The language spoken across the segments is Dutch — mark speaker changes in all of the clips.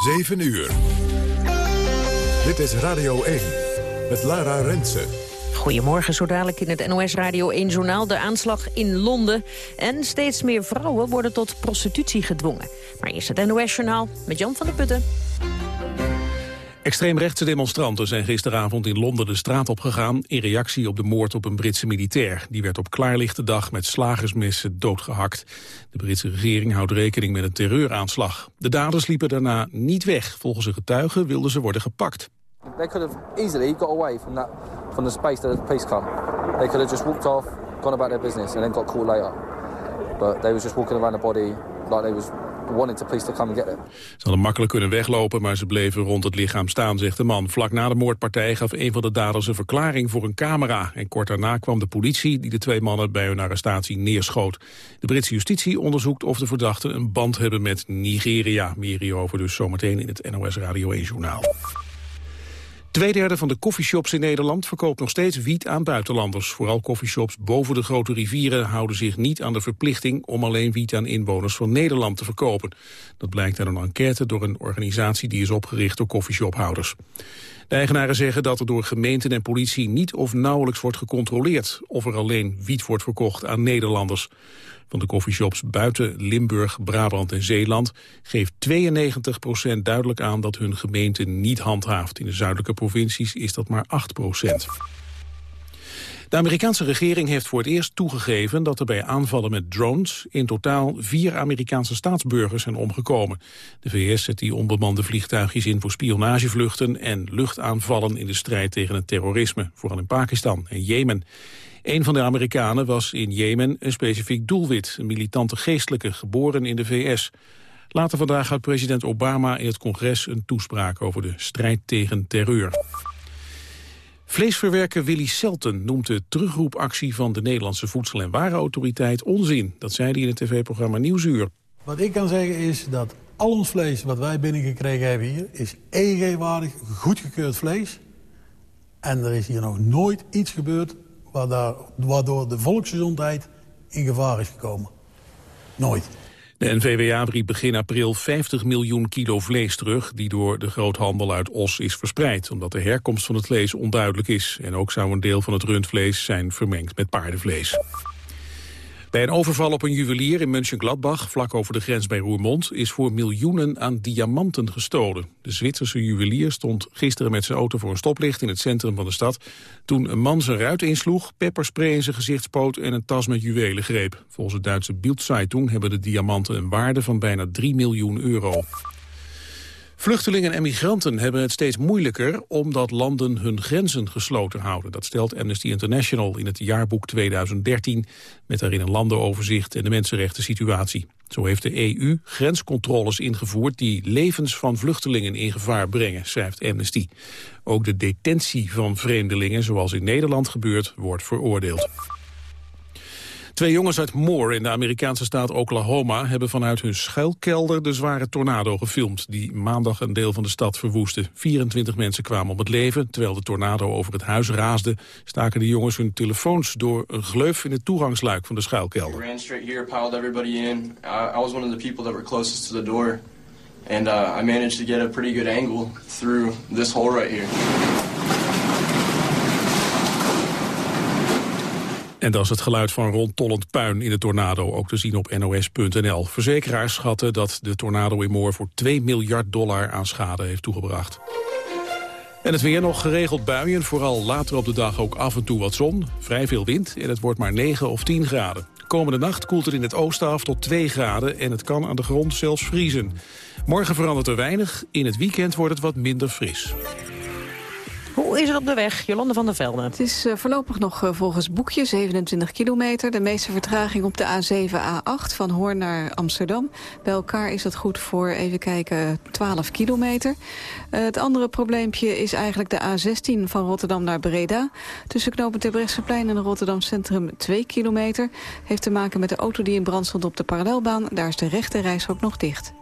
Speaker 1: 7 uur. Dit is Radio 1 met Lara Rensen.
Speaker 2: Goedemorgen, zo dadelijk in het NOS Radio 1-journaal de aanslag in Londen. En steeds meer vrouwen worden tot prostitutie gedwongen. Maar eerst het NOS-journaal met Jan van der Putten.
Speaker 3: Extreemrechtse demonstranten zijn gisteravond in Londen de straat opgegaan... in reactie op de moord op een Britse militair. Die werd op klaarlichte dag met slagersmessen doodgehakt. De Britse regering houdt rekening met een terreuraanslag. De daders liepen daarna niet weg. Volgens een getuige wilden ze worden gepakt.
Speaker 4: They could have easily got away from that, from the space that the police come. They could have just walked off, gone about their business, and then got caught later. But they was just walking around the body like they was wanting the police to come and.
Speaker 3: Ze hadden makkelijk kunnen weglopen, maar ze bleven rond het lichaam staan, zegt de man. Vlak na de moordpartij gaf een van de daders een verklaring voor een camera. En kort daarna kwam de politie die de twee mannen bij hun arrestatie neerschoot. De Britse justitie onderzoekt of de verdachten een band hebben met Nigeria. Meer hierover dus zometeen in het NOS Radio 1-journaal. Tweederde van de koffieshops in Nederland verkoopt nog steeds wiet aan buitenlanders. Vooral koffieshops boven de grote rivieren houden zich niet aan de verplichting om alleen wiet aan inwoners van Nederland te verkopen. Dat blijkt uit een enquête door een organisatie die is opgericht door koffieshophouders. De eigenaren zeggen dat er door gemeenten en politie niet of nauwelijks wordt gecontroleerd of er alleen wiet wordt verkocht aan Nederlanders. Van de koffieshops buiten Limburg, Brabant en Zeeland geeft 92% duidelijk aan dat hun gemeente niet handhaaft. In de zuidelijke provincies is dat maar 8% de Amerikaanse regering heeft voor het eerst toegegeven dat er bij aanvallen met drones in totaal vier Amerikaanse staatsburgers zijn omgekomen. De VS zet die onbemande vliegtuigjes in voor spionagevluchten en luchtaanvallen in de strijd tegen het terrorisme, vooral in Pakistan en Jemen. Een van de Amerikanen was in Jemen een specifiek doelwit, een militante geestelijke, geboren in de VS. Later vandaag houdt president Obama in het congres een toespraak over de strijd tegen terreur. Vleesverwerker Willy Selten noemt de terugroepactie van de Nederlandse Voedsel- en Warenautoriteit onzin. Dat zei hij in het tv-programma Nieuwsuur.
Speaker 5: Wat ik kan zeggen is dat al ons vlees wat wij binnengekregen hebben hier... is EG-waardig, goedgekeurd vlees. En er is hier nog nooit iets gebeurd waardoor de volksgezondheid in gevaar is gekomen. Nooit.
Speaker 3: De NVWA riep begin april 50 miljoen kilo vlees terug... die door de groothandel uit Os is verspreid... omdat de herkomst van het vlees onduidelijk is. En ook zou een deel van het rundvlees zijn vermengd met paardenvlees. Bij een overval op een juwelier in Mönchengladbach, vlak over de grens bij Roermond, is voor miljoenen aan diamanten gestolen. De Zwitserse juwelier stond gisteren met zijn auto voor een stoplicht in het centrum van de stad, toen een man zijn ruit insloeg, pepperspray in zijn gezicht spoot en een tas met juwelen greep. Volgens het Duitse Bildzeitung hebben de diamanten een waarde van bijna 3 miljoen euro. Vluchtelingen en migranten hebben het steeds moeilijker omdat landen hun grenzen gesloten houden. Dat stelt Amnesty International in het jaarboek 2013 met daarin een landenoverzicht en de mensenrechten situatie. Zo heeft de EU grenscontroles ingevoerd die levens van vluchtelingen in gevaar brengen, schrijft Amnesty. Ook de detentie van vreemdelingen, zoals in Nederland gebeurt, wordt veroordeeld. Twee jongens uit Moore in de Amerikaanse staat Oklahoma... hebben vanuit hun schuilkelder de zware tornado gefilmd... die maandag een deel van de stad verwoestte. 24 mensen kwamen om het leven. Terwijl de tornado over het huis raasde... staken de jongens hun telefoons door een gleuf in het toegangsluik van de schuilkelder.
Speaker 6: piled in. Was closest to uh, I managed to get a pretty good angle through this hole right here.
Speaker 3: En dat is het geluid van rondtollend puin in de tornado, ook te zien op nos.nl. Verzekeraars schatten dat de tornado in Moor voor 2 miljard dollar aan schade heeft toegebracht. En het weer nog geregeld buien, vooral later op de dag ook af en toe wat zon. Vrij veel wind en het wordt maar 9 of 10 graden. Komende nacht koelt het in het oosten af tot 2 graden en het kan aan de grond zelfs vriezen. Morgen verandert er weinig, in het weekend wordt het wat minder fris.
Speaker 2: Hoe is het op de weg, Jolande van der Velden?
Speaker 7: Het is uh, voorlopig nog uh, volgens boekje 27 kilometer. De meeste vertraging op de A7, A8 van Hoorn naar Amsterdam. Bij elkaar is dat goed voor, even kijken, 12 kilometer. Uh, het andere probleempje is eigenlijk de A16 van Rotterdam naar Breda. Tussen knooppunt Terbrechtseplein en Rotterdam Centrum 2 kilometer. Heeft te maken met de auto die in brand stond op de parallelbaan. Daar is de rechte reis ook nog dicht.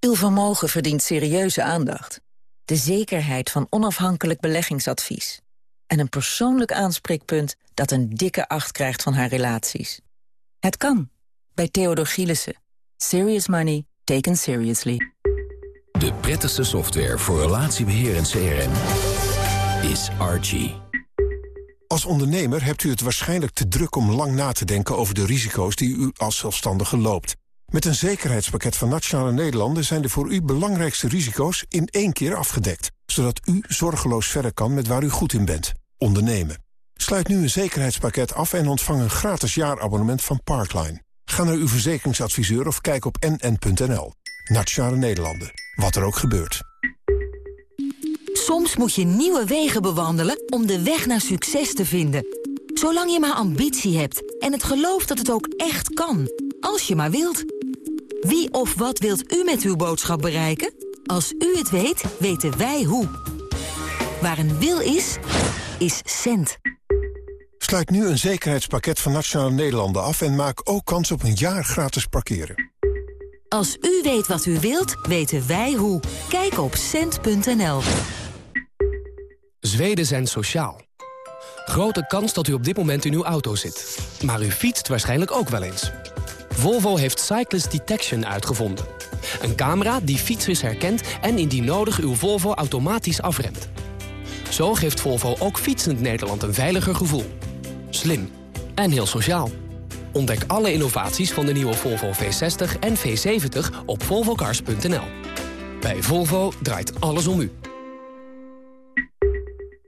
Speaker 8: Uw vermogen verdient serieuze aandacht. De zekerheid van onafhankelijk beleggingsadvies. En een persoonlijk aanspreekpunt dat een dikke acht krijgt van haar relaties. Het kan, Bij Theodor Gielissen. Serious money taken seriously.
Speaker 9: De prettigste software voor relatiebeheer en CRM is Archie.
Speaker 10: Als ondernemer hebt u het waarschijnlijk te druk om lang na te denken over de risico's die u als zelfstandige loopt. Met een zekerheidspakket van Nationale Nederlanden zijn de voor u belangrijkste risico's in één keer afgedekt. Zodat u zorgeloos verder kan met waar u goed in bent. Ondernemen. Sluit nu een zekerheidspakket af en ontvang een gratis jaarabonnement van Parkline. Ga naar uw verzekeringsadviseur of kijk op nn.nl. Nationale Nederlanden. Wat er ook gebeurt.
Speaker 11: Soms moet je nieuwe wegen bewandelen om de weg naar succes te vinden. Zolang je maar ambitie hebt en het geloof dat het ook echt kan. Als je maar wilt. Wie of wat wilt u met uw boodschap bereiken? Als u het weet, weten wij hoe. Waar een wil is, is cent.
Speaker 10: Sluit nu een zekerheidspakket van Nationale Nederlanden af... en maak ook kans op een jaar gratis parkeren.
Speaker 11: Als u weet wat u wilt, weten wij hoe. Kijk op cent.nl.
Speaker 12: Zweden zijn sociaal. Grote kans dat u op dit moment in uw auto zit. Maar u fietst waarschijnlijk ook wel eens. Volvo heeft Cyclist Detection uitgevonden. Een camera die fietsers herkent en indien nodig uw Volvo automatisch afremt. Zo geeft Volvo ook fietsend Nederland een veiliger gevoel. Slim en heel sociaal. Ontdek alle innovaties van de nieuwe Volvo V60 en V70 op volvocars.nl. Bij Volvo draait alles om u.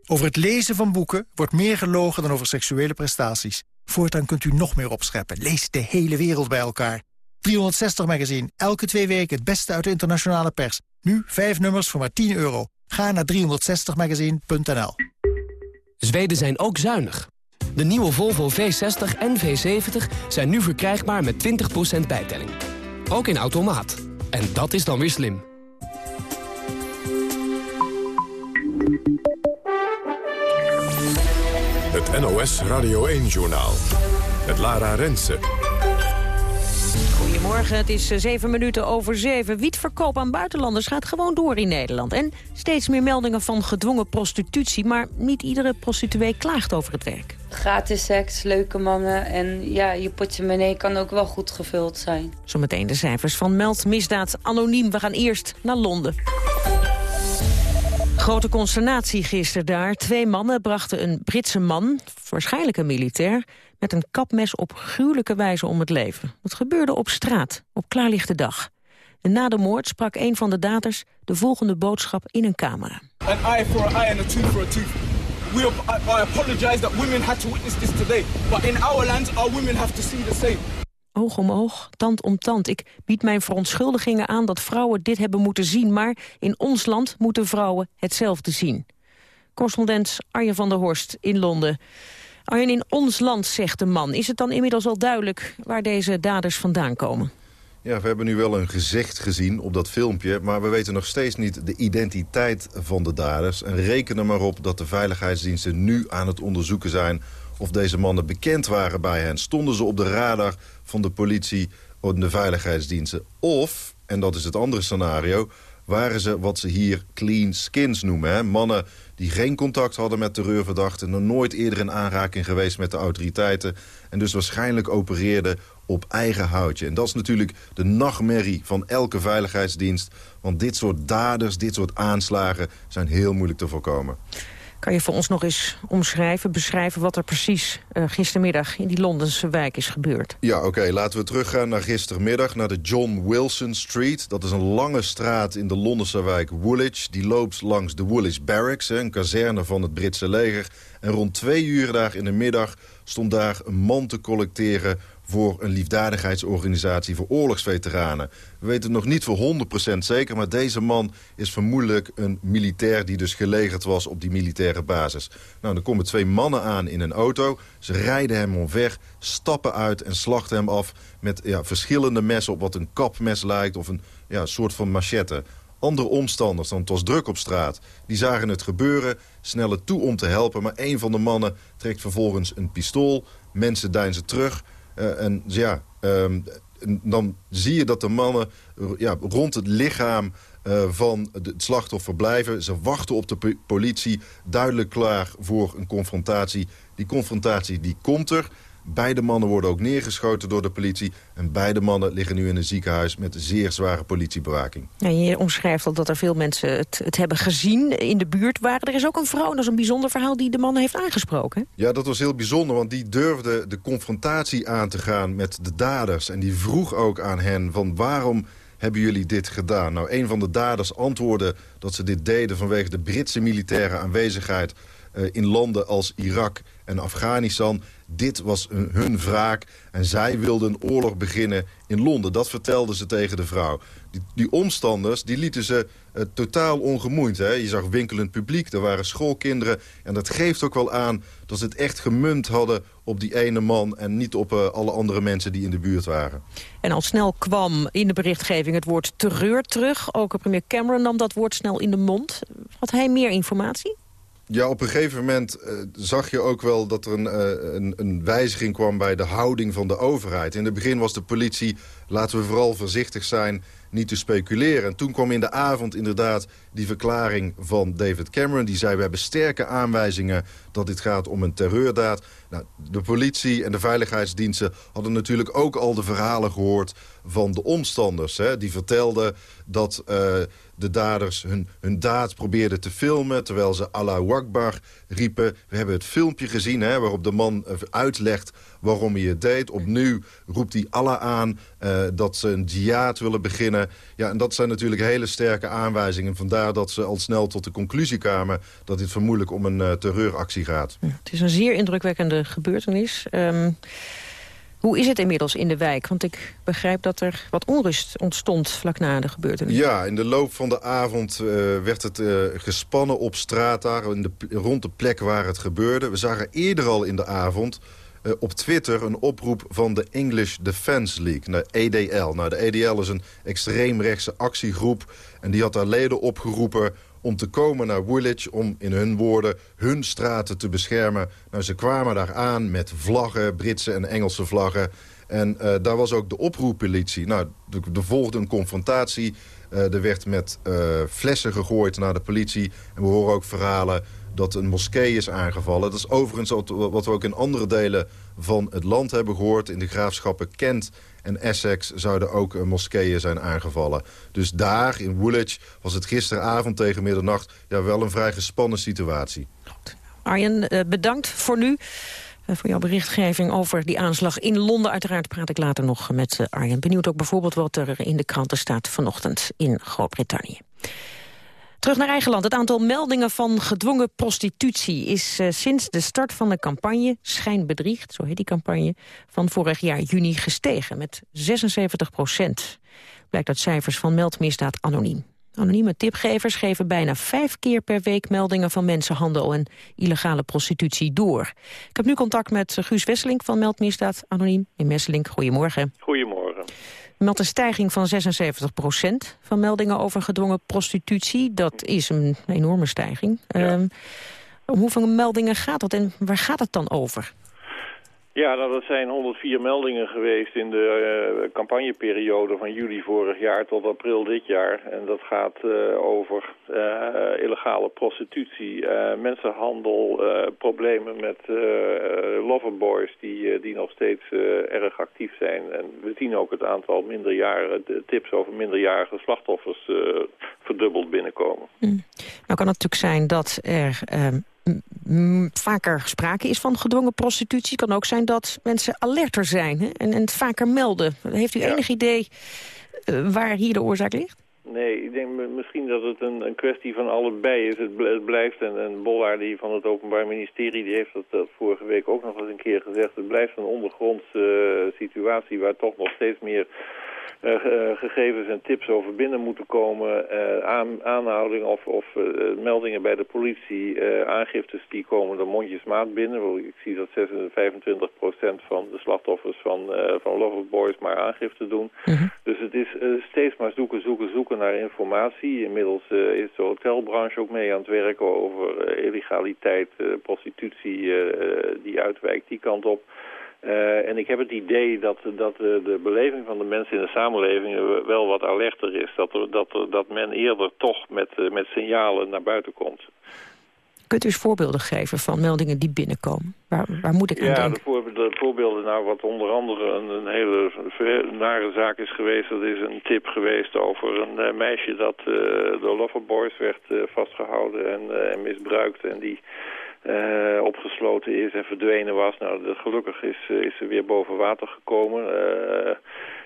Speaker 13: Over het lezen van boeken wordt meer gelogen dan over seksuele prestaties. Voortaan kunt u nog meer opscheppen. Lees de hele wereld bij elkaar. 360 Magazine, elke twee weken het beste uit de internationale pers. Nu vijf nummers voor maar 10 euro. Ga naar 360magazine.nl
Speaker 12: Zweden zijn ook zuinig. De nieuwe Volvo V60 en V70 zijn nu verkrijgbaar met 20% bijtelling. Ook in automaat. En dat is dan weer slim.
Speaker 1: Het NOS Radio 1-journaal. Het Lara Rensen.
Speaker 2: Goedemorgen, het is eh, zeven minuten over zeven. Wietverkoop aan buitenlanders gaat gewoon door in Nederland. En steeds meer meldingen van gedwongen prostitutie... maar niet iedere prostituee klaagt over het werk.
Speaker 14: Gratis seks, leuke mannen en ja, je portemonnee kan ook wel goed gevuld zijn.
Speaker 2: Zometeen de cijfers van Meld Misdaad Anoniem. We gaan eerst naar Londen. Grote consternatie gisteren daar. Twee mannen brachten een Britse man, waarschijnlijk een militair... met een kapmes op gruwelijke wijze om het leven. Dat gebeurde op straat, op klaarlichte dag. En na de moord sprak een van de daders de volgende boodschap in een camera.
Speaker 15: An eye for an eye and a tooth for a tooth. We, I apologize that women had to witness this today. But in our land, our women have to see the same.
Speaker 2: Oog om oog, tand om tand. Ik bied mijn verontschuldigingen aan dat vrouwen dit hebben moeten zien... maar in ons land moeten vrouwen hetzelfde zien. Correspondent Arjen van der Horst in Londen. Arjen, in ons land, zegt de man. Is het dan inmiddels al duidelijk waar deze daders vandaan komen?
Speaker 16: Ja, we hebben nu wel een gezicht gezien op dat filmpje... maar we weten nog steeds niet de identiteit van de daders. En reken er maar op dat de veiligheidsdiensten nu aan het onderzoeken zijn... of deze mannen bekend waren bij hen. Stonden ze op de radar van de politie en de veiligheidsdiensten? Of, en dat is het andere scenario... waren ze wat ze hier clean skins noemen. Hè? Mannen die geen contact hadden met terreurverdachten... nog nooit eerder in aanraking geweest met de autoriteiten... en dus waarschijnlijk opereerden op eigen houtje. En dat is natuurlijk de nachtmerrie van elke veiligheidsdienst. Want dit soort daders, dit soort aanslagen zijn heel moeilijk te voorkomen.
Speaker 2: Kan je voor ons nog eens omschrijven, beschrijven wat er precies uh, gistermiddag in die Londense wijk is gebeurd?
Speaker 16: Ja, oké. Laten we teruggaan naar gistermiddag, naar de John Wilson Street. Dat is een lange straat in de Londense wijk Woolwich. Die loopt langs de Woolwich Barracks, een kazerne van het Britse leger. En rond twee uur daar in de middag stond daar een man te collecteren voor een liefdadigheidsorganisatie voor oorlogsveteranen. We weten nog niet voor 100% zeker, maar deze man is vermoedelijk een militair... die dus gelegerd was op die militaire basis. Nou, dan komen twee mannen aan in een auto. Ze rijden hem omver, stappen uit en slachten hem af... met ja, verschillende messen op wat een kapmes lijkt of een ja, soort van machette. Andere omstanders, dan het was druk op straat, die zagen het gebeuren... snellen toe om te helpen, maar een van de mannen trekt vervolgens een pistool... Mensen deinzen terug en ja, um, dan zie je dat de mannen ja, rond het lichaam uh, van het slachtoffer blijven. Ze wachten op de politie, duidelijk klaar voor een confrontatie. Die confrontatie die komt er. Beide mannen worden ook neergeschoten door de politie. En beide mannen liggen nu in een ziekenhuis met zeer zware politiebewaking.
Speaker 2: Ja, je omschrijft al dat er veel mensen het, het hebben gezien in de buurt waren. Er is ook een vrouw, dat is een bijzonder verhaal, die de mannen heeft aangesproken.
Speaker 16: Ja, dat was heel bijzonder, want die durfde de confrontatie aan te gaan met de daders. En die vroeg ook aan hen van waarom hebben jullie dit gedaan? Nou, een van de daders antwoordde dat ze dit deden vanwege de Britse militaire aanwezigheid uh, in landen als Irak en Afghanistan. Dit was hun, hun wraak en zij wilden een oorlog beginnen in Londen. Dat vertelden ze tegen de vrouw. Die, die omstanders die lieten ze uh, totaal ongemoeid. Hè? Je zag winkelend publiek, er waren schoolkinderen. En dat geeft ook wel aan dat ze het echt gemunt hadden op die ene man... en niet op uh, alle andere mensen die in de buurt waren.
Speaker 2: En al snel kwam in de berichtgeving het woord terreur terug. Ook premier Cameron nam dat woord snel in de mond. Had hij meer informatie?
Speaker 16: Ja, op een gegeven moment uh, zag je ook wel dat er een, uh, een, een, wijziging kwam bij de houding van de overheid. In het begin was de politie, laten we vooral voorzichtig zijn, niet te speculeren. En toen kwam in de avond inderdaad die verklaring van David Cameron. Die zei, we hebben sterke aanwijzingen dat dit gaat om een terreurdaad. Nou, de politie en de veiligheidsdiensten hadden natuurlijk ook al de verhalen gehoord van de omstanders. Hè? Die vertelden dat uh, de daders hun, hun daad probeerden te filmen... terwijl ze Allahu Akbar riepen. We hebben het filmpje gezien hè, waarop de man uitlegt waarom hij het deed. Opnieuw roept hij Allah aan uh, dat ze een jihad willen beginnen. Ja, en dat zijn natuurlijk hele sterke aanwijzingen. Vandaar dat ze al snel tot de conclusie kwamen... dat dit vermoedelijk om een terreuractie gaat.
Speaker 2: Ja, het is een zeer indrukwekkende gebeurtenis. Um, hoe is het inmiddels in de wijk? Want ik begrijp dat er wat onrust ontstond vlak na de gebeurtenis.
Speaker 16: Ja, in de loop van de avond uh, werd het uh, gespannen op straat daar... In de, rond de plek waar het gebeurde. We zagen eerder al in de avond uh, op Twitter een oproep van de English Defence League, de EDL. Nou, de EDL is een extreemrechtse actiegroep en die had daar leden opgeroepen om te komen naar Woolwich... om in hun woorden hun straten te beschermen. Nou, ze kwamen daar aan met vlaggen, Britse en Engelse vlaggen. En uh, daar was ook de oproeppolitie. Nou, er volgde een confrontatie. Uh, er werd met uh, flessen gegooid naar de politie. En we horen ook verhalen dat een moskee is aangevallen. Dat is overigens wat we ook in andere delen van het land hebben gehoord. In de graafschappen Kent en Essex zouden ook moskeeën zijn aangevallen. Dus daar, in Woolwich, was het gisteravond tegen middernacht... Wel een vrij gespannen situatie.
Speaker 2: Arjen, uh, bedankt voor nu. Uh, voor jouw berichtgeving over die aanslag in Londen. Uiteraard praat ik later nog met Arjen. Benieuwd ook bijvoorbeeld wat er in de kranten staat vanochtend in Groot-Brittannië. Terug naar eigen land. Het aantal meldingen van gedwongen prostitutie is uh, sinds de start van de campagne Schijnbedriegt, zo heet die campagne, van vorig jaar juni gestegen met 76 procent. Blijkt uit cijfers van Meldmisdaad Anoniem. Anonieme tipgevers geven bijna vijf keer per week meldingen van mensenhandel en illegale prostitutie door. Ik heb nu contact met Guus Wesseling van Meldmisdaad Anoniem in Messeling. Goedemorgen.
Speaker 17: Goedemorgen
Speaker 2: meldt een stijging van 76 procent van meldingen over gedwongen prostitutie. Dat is een enorme stijging. Ja. Um, om hoeveel meldingen gaat dat en waar gaat het dan over?
Speaker 17: Ja, nou, dat zijn 104 meldingen geweest in de uh, campagneperiode van juli vorig jaar tot april dit jaar. En dat gaat uh, over uh, illegale prostitutie, mensenhandel, problemen met loverboys die, die nog steeds erg actief zijn. En we zien ook het aantal minderjarigen, tips over minderjarige slachtoffers verdubbeld binnenkomen.
Speaker 2: Mm. Nou kan het natuurlijk zijn dat er ehm, vaker sprake is van gedwongen prostitutie. Het kan ook zijn dat mensen alerter zijn hè? En, en het vaker melden. Heeft u ja. enig idee uh, waar hier de oorzaak ligt?
Speaker 17: Nee, ik denk misschien dat het een, een kwestie van allebei is. Het, het blijft, en, en Bollaar die van het Openbaar Ministerie die heeft dat, dat, vorige week ook nog eens een keer gezegd... het blijft een ondergrondse uh, situatie waar toch nog steeds meer gegevens en tips over binnen moeten komen. Uh, aan, aanhoudingen of, of meldingen bij de politie, aangiftes die komen er mondjesmaat binnen. Ik zie dat 26, 25% van de slachtoffers van, van Loverboys maar aangifte doen. Mm -hmm. Dus het is steeds maar zoeken, zoeken, zoeken naar informatie. Inmiddels is de hotelbranche ook mee aan het werken over illegaliteit, prostitutie die uitwijkt die kant op. Uh, en ik heb het idee dat, dat de, de beleving van de mensen in de samenleving wel wat alerter is. Dat, dat, dat men eerder toch met, met signalen naar buiten komt.
Speaker 2: Kunt u eens voorbeelden geven van meldingen die binnenkomen? Waar, waar moet ik aan
Speaker 17: ja,
Speaker 2: denken?
Speaker 17: de, voor, de voorbeelden, nou, wat onder andere een, een hele nare zaak is geweest... dat is een tip geweest over een eh, meisje dat eh, door loverboys werd eh, vastgehouden en, eh, en misbruikt... en die eh, opgesloten is en verdwenen was. Nou, de, gelukkig is, eh, is ze weer boven water gekomen. Eh,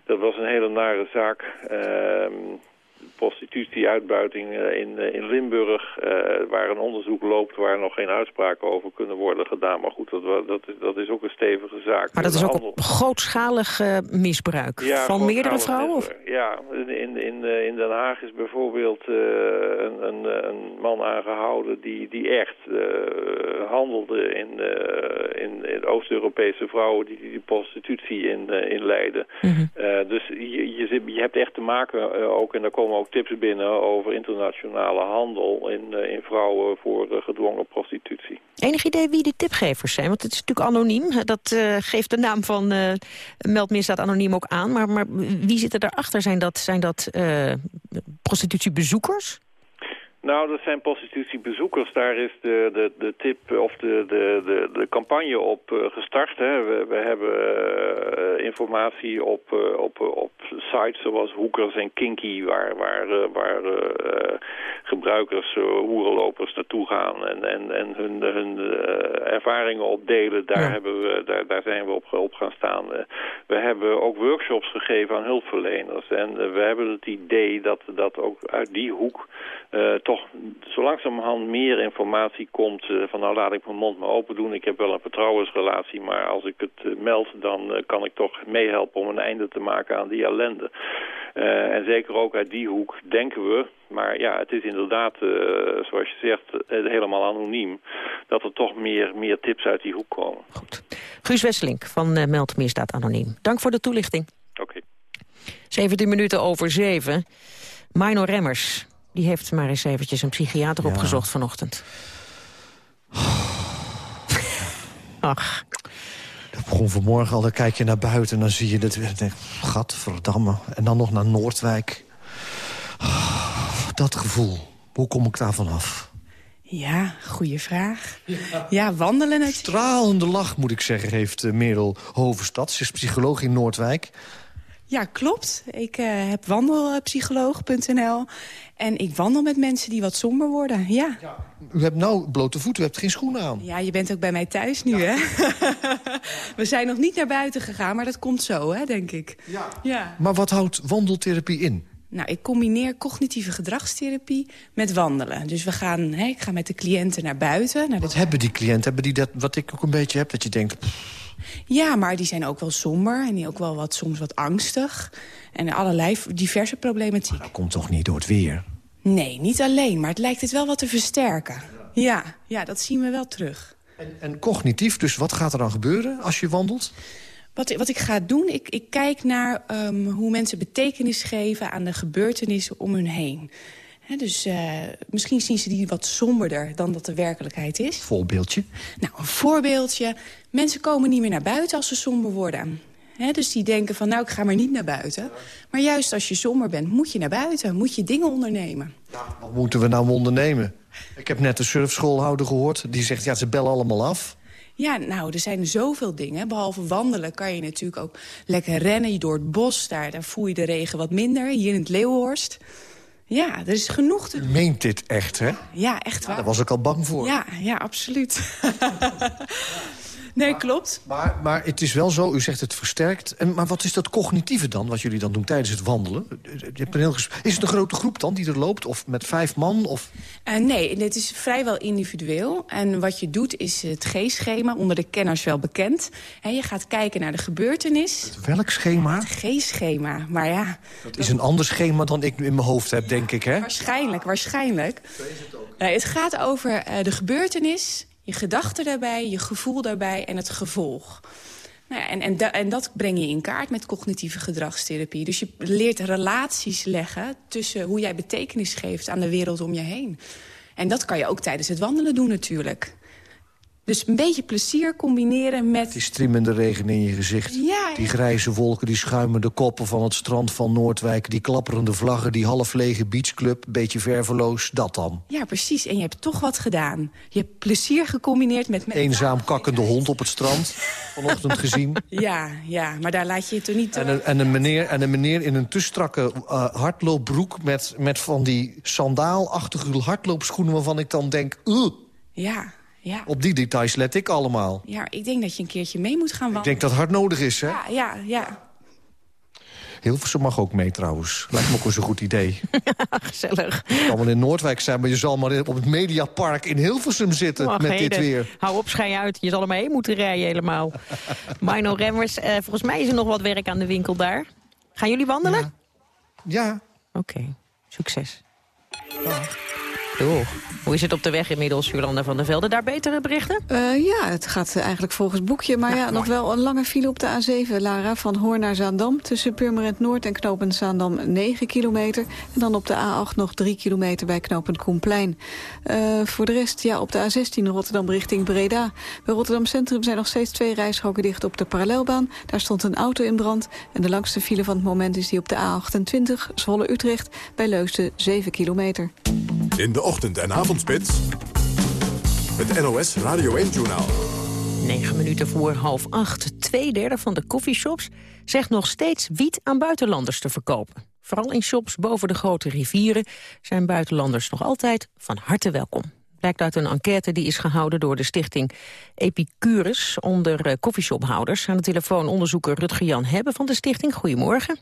Speaker 17: dat was een hele nare zaak. Ehm prostitutie, uitbuiting eh, in, eh, in Limburg, eh, waar een onderzoek loopt waar nog geen uitspraken over kunnen worden gedaan. Maar goed, dat, dat, is, dat is ook een stevige zaak.
Speaker 2: Maar dat is ook
Speaker 17: handel-
Speaker 2: een grootschalig misbruik
Speaker 17: Ja,
Speaker 2: van meerdere vrouwen? Of?
Speaker 17: Ja, in, in, in Den Haag is bijvoorbeeld een, een, een man aangehouden die, die echt handelde in, in, in Oost-Europese vrouwen die die prostitutie in, eh, inleiden. Eh, dus je, je, je hebt echt te maken ook, en daar komen ook tips binnen over internationale handel in, eh, in vrouwen voor gedwongen prostitutie.
Speaker 2: Enig idee wie de tipgevers zijn? Want het is natuurlijk anoniem. Dat eh, geeft de naam van eh meldmisdaad anoniem ook aan. Maar, maar wie zit er daarachter? Zijn dat, zijn dat prostitutiebezoekers?
Speaker 17: Nou, dat zijn prostitutiebezoekers. Daar is de, de, de tip of de, de, de, de campagne op eh, gestart. Hè. We, we hebben eh, informatie op, eh, op, op sites zoals Hoekers en Kinky... waar, waar, eh, waar eh, gebruikers, eh, hoerenlopers naartoe gaan... en, en, en hun, hun eh, ervaringen opdelen. Daar, hebben we, daar, daar zijn we op, op gaan staan. Eh, we hebben ook workshops gegeven aan hulpverleners. En eh, we hebben het idee dat, dat ook uit die hoek... eh, toch zo langzamerhand meer informatie komt eh, van nou laat ik mijn mond maar open doen. Ik heb wel een vertrouwensrelatie, maar als ik het eh, meld dan eh, kan ik toch meehelpen om een einde te maken aan die ellende. En zeker ook uit die hoek denken we, maar ja het is inderdaad zoals je zegt helemaal anoniem, dat er toch meer, meer tips uit die hoek komen.
Speaker 2: Guus Wesselink van Meldmisdaad Anoniem. Dank voor de toelichting.
Speaker 17: Oké.
Speaker 2: 17 minuten over 7. Mino Remmers, die heeft maar eens eventjes een psychiater opgezocht vanochtend. Ach.
Speaker 18: Dat begon vanmorgen al, dan kijk je naar buiten en dan zie je dat weer. en denk, Gadverdamme. En dan nog naar Noordwijk. Dat gevoel, hoe kom ik daar vanaf?
Speaker 19: Ja, goede vraag. Ja, wandelen natuurlijk.
Speaker 18: Stralende lach, moet ik zeggen, heeft uh, Merel Hovenstad. Ze is psycholoog in Noordwijk.
Speaker 19: Ja, klopt. Ik uh, heb wandelpsycholoog.nl. En ik wandel met mensen die wat somber worden, ja.
Speaker 18: U hebt nou blote voeten, u hebt geen schoenen aan.
Speaker 19: Ja, je bent ook bij mij thuis nu, hè? We zijn nog niet naar buiten gegaan, maar dat komt zo, hè, denk ik.
Speaker 18: Ja.
Speaker 19: ja.
Speaker 18: Maar wat houdt wandeltherapie in?
Speaker 19: Nou, ik combineer cognitieve gedragstherapie met wandelen. Dus we gaan, hè, ik ga met de cliënten naar buiten. Naar
Speaker 18: wat hebben die cliënten? Hebben die dat, wat ik ook een beetje heb, dat je denkt... Pff.
Speaker 19: Ja, maar die zijn ook wel somber en die ook wel wat, soms wat angstig. En allerlei diverse problematiek. Maar
Speaker 18: dat komt toch niet door het weer?
Speaker 19: Nee, niet alleen, maar het lijkt het wel wat te versterken. Ja, ja dat zien we wel terug.
Speaker 18: En, en cognitief, dus wat gaat er dan gebeuren als je wandelt?
Speaker 19: Wat, wat ik ga doen, ik, ik kijk naar um, hoe mensen betekenis geven... aan de gebeurtenissen om hun heen. He, dus uh, misschien zien ze die wat somberder dan dat de werkelijkheid is.
Speaker 18: Voorbeeldje?
Speaker 19: Nou, een voorbeeldje. Mensen komen niet meer naar buiten als ze somber worden. He, dus die denken van, nou, ik ga maar niet naar buiten. Maar juist als je somber bent, moet je naar buiten. Moet je dingen ondernemen.
Speaker 18: Nou, wat moeten we nou ondernemen? Ik heb net de surfschoolhouder gehoord. Die zegt, ja, ze bellen allemaal af.
Speaker 19: Ja, nou, er zijn zoveel dingen. Behalve wandelen kan je natuurlijk ook lekker rennen door het bos. Daar, daar voel je de regen wat minder. Hier in het Leeuwhorst. Ja, er is genoeg te
Speaker 18: meent dit echt, hè?
Speaker 19: Ja, echt waar.
Speaker 18: Ja, daar was ik al bang voor.
Speaker 19: Ja, ja absoluut. nee, klopt.
Speaker 18: Maar, maar het is wel zo, u zegt het versterkt. En, maar wat is dat cognitieve dan, wat jullie dan doen tijdens het wandelen? Je hebt een heel is het een grote groep dan die er loopt? Of met vijf man? Of...
Speaker 19: Uh, nee, dit is vrijwel individueel. En wat je doet is het G-schema, onder de kenners wel bekend. He, je gaat kijken naar de gebeurtenis.
Speaker 18: Het welk schema?
Speaker 19: Het G-schema, maar ja...
Speaker 18: Dat is een ander schema dan ik in mijn hoofd heb, denk ik, hè?
Speaker 19: Waarschijnlijk, waarschijnlijk. Het, uh, het gaat over uh, de gebeurtenis, je gedachten daarbij, je gevoel daarbij en het gevolg. Nou ja, en, en, en, dat breng je in kaart met cognitieve gedragstherapie. Dus je leert relaties leggen tussen hoe jij betekenis geeft aan de wereld om je heen. En dat kan je ook tijdens het wandelen doen natuurlijk. Dus een beetje plezier combineren met...
Speaker 18: Die streamende regen in je gezicht.
Speaker 19: Ja.
Speaker 18: Die grijze wolken, die schuimende koppen van het strand van Noordwijk... die klapperende vlaggen, die half lege beachclub, beetje verveloos, dat dan.
Speaker 19: Ja, precies. En je hebt toch wat gedaan. Je hebt plezier gecombineerd met... met
Speaker 18: Eenzaam kakkende hond op het strand, vanochtend gezien.
Speaker 19: Ja, ja, maar daar laat je het er niet...
Speaker 18: En een, en een, meneer, en een meneer in een te strakke uh, hardloopbroek... Met, met van die sandaalachtige hardloopschoenen waarvan ik dan denk... Uh,
Speaker 19: ja, ja.
Speaker 18: Op die details let ik allemaal.
Speaker 19: Ja, ik denk dat je een keertje mee moet gaan wandelen.
Speaker 18: Ik denk dat het hard nodig is, hè?
Speaker 19: Ja, ja, ja.
Speaker 18: Hilversum mag ook mee trouwens. Lijkt me ook eens een goed idee.
Speaker 2: Gezellig.
Speaker 18: Het kan wel in Noordwijk zijn, maar je zal maar op het Mediapark in Hilversum zitten
Speaker 2: Mag
Speaker 18: met
Speaker 2: heden.
Speaker 18: dit weer.
Speaker 2: Hou op, schij uit. Je zal er maar heen moeten rijden helemaal. Mino Remmers, eh, volgens mij is er nog wat werk aan de winkel daar. Gaan jullie wandelen?
Speaker 18: Ja.
Speaker 2: Oké, succes. Doeg. Hoe is het op de weg inmiddels, Jolanda van der Velde? Daar betere berichten?
Speaker 7: Uh, ja, het gaat eigenlijk volgens boekje. Maar ja, nog wel een lange file op de A7, Lara. Van Hoorn naar Zaandam. Tussen Purmerend Noord en knooppunt Zaandam 9 kilometer. En dan op de A8 nog 3 kilometer bij knooppunt Koenplein. Uh, voor de rest, ja, op de A16 Rotterdam richting Breda. Bij Rotterdam Centrum zijn nog steeds twee rijstroken dicht op de parallelbaan. Daar stond een auto in brand. En de langste file van het moment is die op de A28 Zwolle-Utrecht. Bij Leusden 7 kilometer.
Speaker 1: In de ochtend- en avondspits. Het NOS Radio 1-journaal.
Speaker 2: 9 minuten voor half acht. Tweederde van de coffeeshops zegt nog steeds wiet aan buitenlanders te verkopen. Vooral in shops boven de grote rivieren zijn buitenlanders nog altijd van harte welkom. Blijkt uit een enquête die is gehouden door de stichting Epicurus onder koffieshophouders. Aan de telefoon onderzoeker Rutger Jan Hebben van de stichting. Goedemorgen.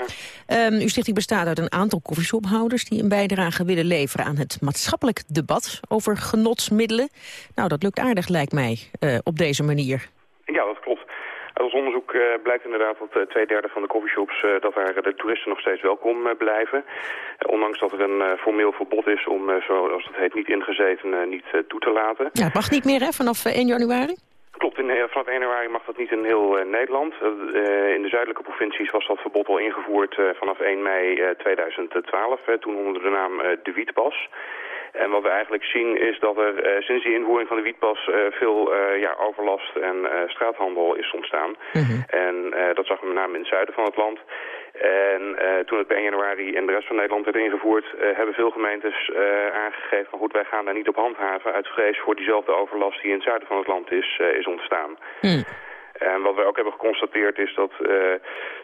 Speaker 2: Um, uw stichting bestaat uit een aantal koffieshophouders... die een bijdrage willen leveren aan het maatschappelijk debat over genotsmiddelen. Nou, dat lukt aardig, lijkt mij, uh, op deze manier.
Speaker 20: Ja, dat klopt. Uit ons onderzoek uh, blijkt inderdaad dat uh, twee derde van de coffeeshops... Uh, dat daar de toeristen nog steeds welkom blijven. ondanks dat er een formeel verbod is om, zoals het heet, niet ingezetenen niet toe te laten.
Speaker 2: Ja, het mag niet meer, hè, vanaf 1 januari?
Speaker 20: Klopt, in, vanaf 1 januari mag dat niet in heel uh, Nederland. Uh, in de zuidelijke provincies was dat verbod al ingevoerd vanaf 1 mei 2012, toen onder de naam de Wietpas. En wat we eigenlijk zien is dat er uh, sinds die invoering van de wietpas uh, veel uh, ja, overlast en straathandel is ontstaan. Mm -hmm. En dat zag we met name in het zuiden van het land. En toen het per 1 januari in de rest van Nederland werd ingevoerd... hebben veel gemeentes aangegeven van goed, wij gaan daar niet op handhaven... uit vrees voor diezelfde overlast die in het zuiden van het land is, is ontstaan.
Speaker 2: Mm.
Speaker 20: En wat wij ook hebben geconstateerd is dat uh,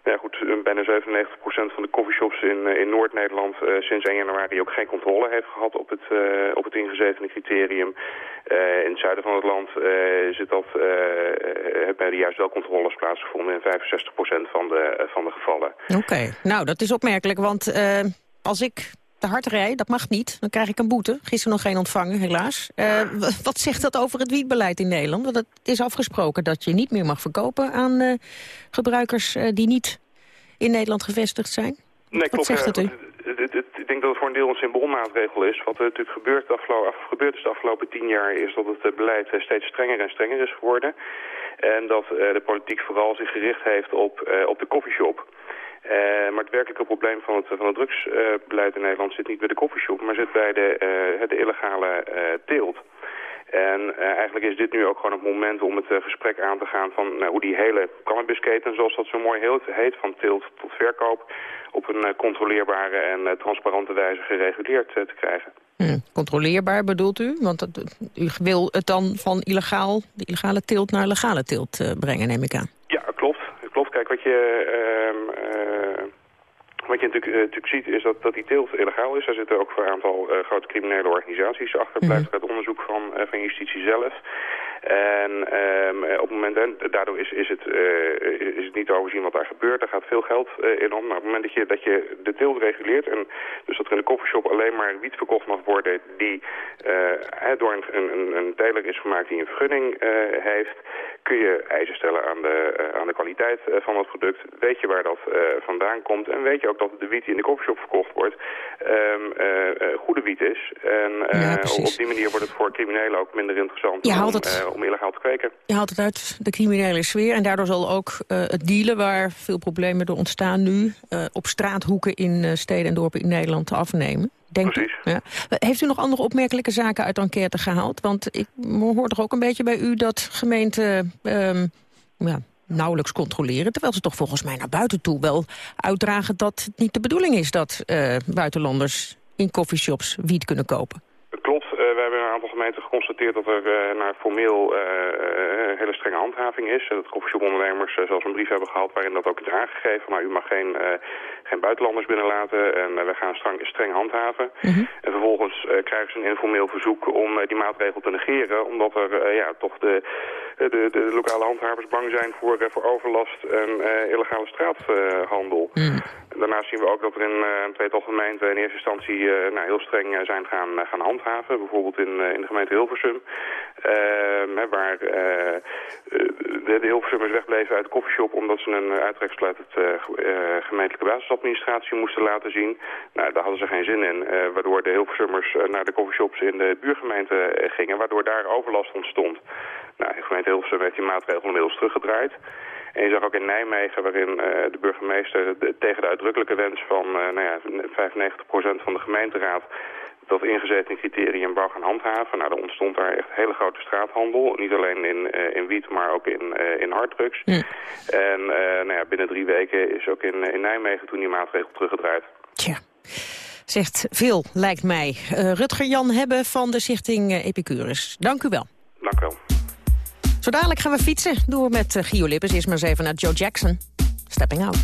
Speaker 20: nou ja, goed, bijna 97% van de coffeeshops in, uh, in Noord-Nederland uh, sinds 1 januari ook geen controle heeft gehad op het, op het ingezetene criterium. in het zuiden van het land zit dat, hebben er juist wel controles plaatsgevonden in 65% van de, van de gevallen.
Speaker 2: Oké, nou dat is opmerkelijk, want als ik te hard rijd, dat mag niet. Dan krijg ik een boete. Gisteren nog geen ontvangen, helaas. Uh, wat zegt dat over het wietbeleid in Nederland? Want het is afgesproken dat je niet meer mag verkopen aan uh, gebruikers uh, die niet in Nederland gevestigd zijn.
Speaker 20: Nee,
Speaker 2: wat
Speaker 20: klopt.
Speaker 2: zegt het u?
Speaker 20: Ik denk dat het voor een deel een symboolmaatregel is. Wat er natuurlijk gebeurt, gebeurd is de afgelopen tien jaar... is dat het beleid steeds strenger en strenger is geworden. En dat de politiek vooral zich gericht heeft op, op de coffeeshop... Uh, maar het werkelijke probleem van het, van het drugsbeleid uh, in Nederland zit niet bij de koffieshop, maar zit bij de, uh, de illegale teelt. En eigenlijk is dit nu ook gewoon het moment om het gesprek aan te gaan van nou, hoe die hele cannabisketen, zoals dat zo mooi heet, van teelt tot verkoop, op een controleerbare en transparante wijze gereguleerd te krijgen.
Speaker 2: Hmm, controleerbaar bedoelt u? Want dat, u wil het dan van illegaal, de illegale teelt naar legale teelt brengen, neem ik aan.
Speaker 20: Ja, klopt. Klopt. Kijk, wat je, uh, uh, wat je natuurlijk, uh, natuurlijk ziet is dat, dat die teelt illegaal is. Daar zitten ook een aantal grote criminele organisaties achter. Mm. blijkt uit onderzoek van, van justitie zelf. En um, op het moment, en daardoor is, is, het, is het niet te overzien wat daar gebeurt. Daar gaat veel geld in om. Maar op het moment dat je, dat je de teelt reguleert... en dus dat er in de koffieshop alleen maar wiet verkocht mag worden... die door een, een, een teler is gemaakt die een vergunning heeft kun je eisen stellen aan de, aan de kwaliteit van het product. Weet je waar dat vandaan komt. En weet je ook dat de wiet die in de koffieshop verkocht wordt um, goede wiet is. En
Speaker 2: ja,
Speaker 20: op die manier wordt het voor criminelen ook minder interessant om,
Speaker 2: het,
Speaker 20: om illegaal te kweken.
Speaker 2: Je haalt het uit de criminele sfeer. En daardoor zal ook het dealen waar veel problemen door ontstaan nu... op straathoeken in steden en dorpen in Nederland afnemen.
Speaker 21: Denk
Speaker 20: Precies.
Speaker 21: U? Ja. Heeft u nog andere opmerkelijke zaken uit de enquête gehaald? Want ik hoor toch ook een beetje bij u dat gemeenten ehm, ja, nauwelijks controleren... terwijl ze toch volgens mij naar buiten toe wel uitdragen... dat het niet de bedoeling is dat eh, buitenlanders in coffeeshops wiet kunnen kopen.
Speaker 20: Gemeenten geconstateerd dat er eh, naar formeel eh, eh, hele strenge handhaving is. Dat coffeeshopondernemers uh, zelfs een brief hebben gehad waarin dat ook is aangegeven. Maar u mag geen, geen buitenlanders binnenlaten en we gaan streng, streng handhaven. Mm -hmm. En vervolgens krijgen ze een informeel verzoek om die maatregel te negeren. Omdat er ja, toch de, de, de, lokale handhavers bang zijn voor, voor overlast en illegale straathandel. Mm. Daarnaast zien we ook dat er in een tweetal gemeenten in eerste instantie nou, heel streng zijn gaan, gaan handhaven. Bijvoorbeeld in, in de gemeente Hilversum. Uh, waar de, de Hilversummers wegbleven uit de koffieshop omdat ze een uittreksel uit het gemeentelijke basisadministratie moesten laten zien. Nou, daar hadden ze geen zin in, waardoor de Hilversummers naar de koffieshops in de buurgemeente gingen, waardoor daar overlast ontstond. Nou, de gemeente Hilversum heeft die maatregel inmiddels teruggedraaid. En je zag ook in Nijmegen, waarin de burgemeester tegen de uitdrukkelijke wens van nou ja, 95% van de gemeenteraad dat ingezeten criterium wou gaan handhaven. Nou, er ontstond daar echt hele grote straathandel. Niet alleen in, uh, in wiet, maar ook in, uh, in harddrugs. En uh, nou ja, binnen drie weken is ook in, in Nijmegen toen die maatregel teruggedraaid.
Speaker 21: Tja. Zegt veel, lijkt mij. Rutger Jan Hebben van de stichting Epicurus. Dank u wel.
Speaker 20: Dank u wel.
Speaker 21: Zo dadelijk gaan we fietsen. Door met Gio Lippes. Eerst maar eens even naar Joe Jackson. Stepping out.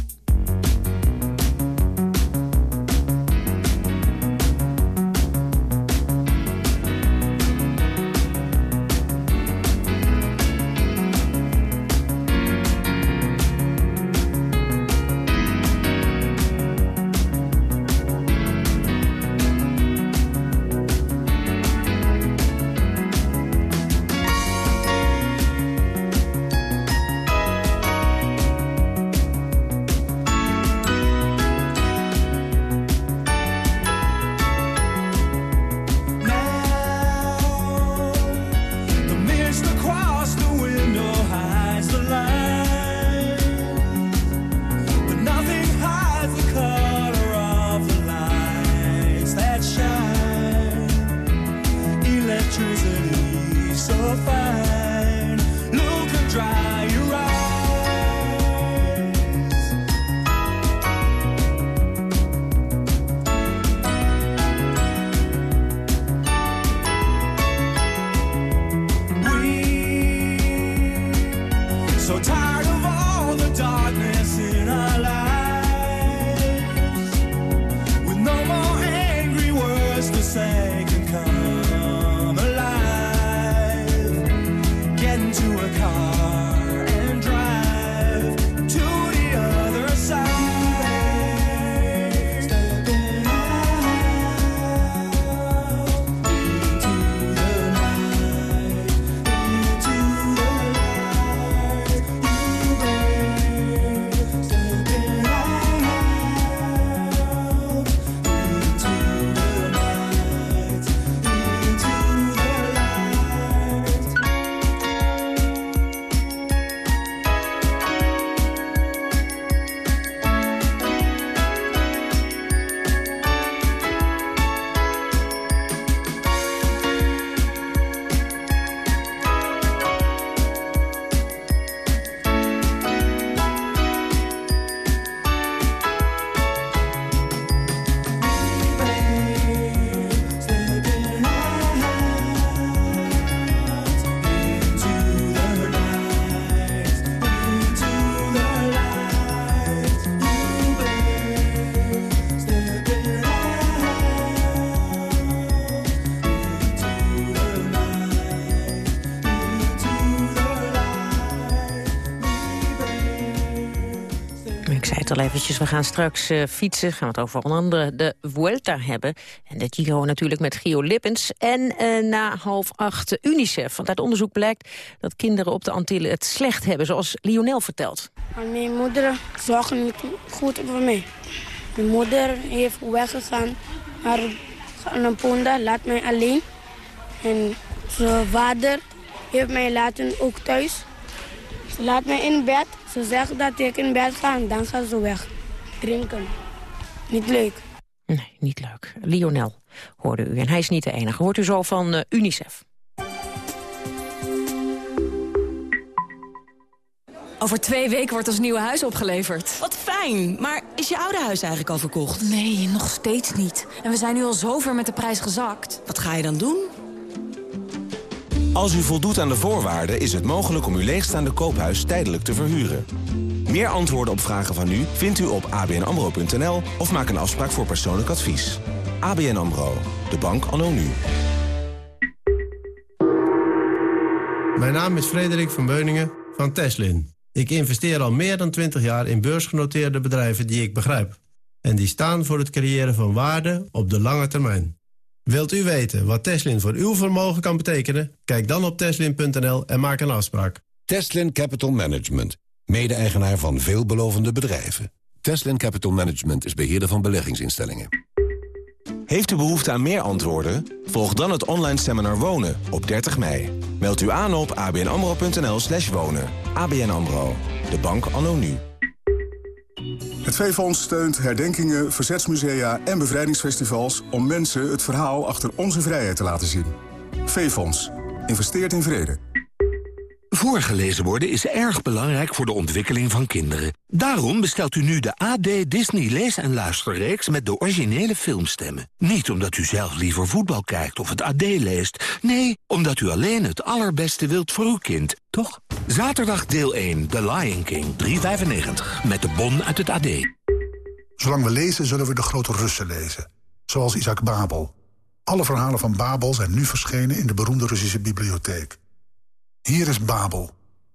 Speaker 21: Eventjes. We gaan straks uh, fietsen. Gaan we het over onder andere de Vuelta hebben. En de Giro natuurlijk met Gio Lippens. En uh, na half acht UNICEF. Want uit onderzoek blijkt dat kinderen op de Antillen het slecht hebben. Zoals Lionel vertelt.
Speaker 22: Mijn moeder zorgt niet goed voor mij. Mijn moeder heeft weggegaan naar een ponda. Laat mij alleen. En zijn vader heeft mij laten ook thuis. Ze laat mij in bed. Ze zegt dat ik in bed ga en dan gaat ze weg. Drinken. Niet leuk.
Speaker 2: Nee, niet leuk. Lionel hoorde u. En hij is niet de enige. Hoort u zo van uh, UNICEF.
Speaker 23: Over twee weken wordt ons nieuwe huis opgeleverd.
Speaker 24: Wat fijn, maar is je oude huis eigenlijk al verkocht?
Speaker 23: Nee, nog steeds niet. En we zijn nu al zover met de prijs gezakt.
Speaker 24: Wat ga je dan doen?
Speaker 25: Als u voldoet aan de voorwaarden is het mogelijk om uw leegstaande koophuis tijdelijk te verhuren. Meer antwoorden op vragen van u vindt u op abnamro.nl of maak een afspraak voor persoonlijk advies. ABN AMRO, de bank anno nu.
Speaker 26: Mijn naam is Frederik van Beuningen van Teslin. Ik investeer al meer dan 20 jaar in beursgenoteerde bedrijven die ik begrijp. En die staan voor het creëren van waarde op de lange termijn. Wilt u weten wat Teslin voor uw vermogen kan betekenen? Kijk dan op teslin.nl en maak een afspraak.
Speaker 27: Teslin Capital Management, mede-eigenaar van veelbelovende bedrijven. Teslin Capital Management is beheerder van beleggingsinstellingen.
Speaker 25: Heeft u behoefte aan meer antwoorden? Volg dan het online seminar Wonen op 30 mei. Meld u aan op abnamro.nl slash wonen. ABN AMRO, de bank anno nu.
Speaker 28: Het V-Fonds steunt herdenkingen, verzetsmusea en bevrijdingsfestivals... om mensen het verhaal achter onze vrijheid te laten zien. V-Fonds. Investeert in vrede.
Speaker 29: Voorgelezen worden is erg belangrijk voor de ontwikkeling van kinderen. Daarom bestelt u nu de AD Disney Lees- en Luisterreeks met de originele filmstemmen. Niet omdat u zelf liever voetbal kijkt of het AD leest. Nee, omdat u alleen het allerbeste wilt voor uw kind, toch? Zaterdag deel 1, The Lion King, 3,95. Met de bon uit het AD.
Speaker 30: Zolang we lezen, zullen we de grote Russen lezen. Zoals Isaac Babel. Alle verhalen van Babel zijn nu verschenen in de beroemde Russische bibliotheek. Hier is Babel,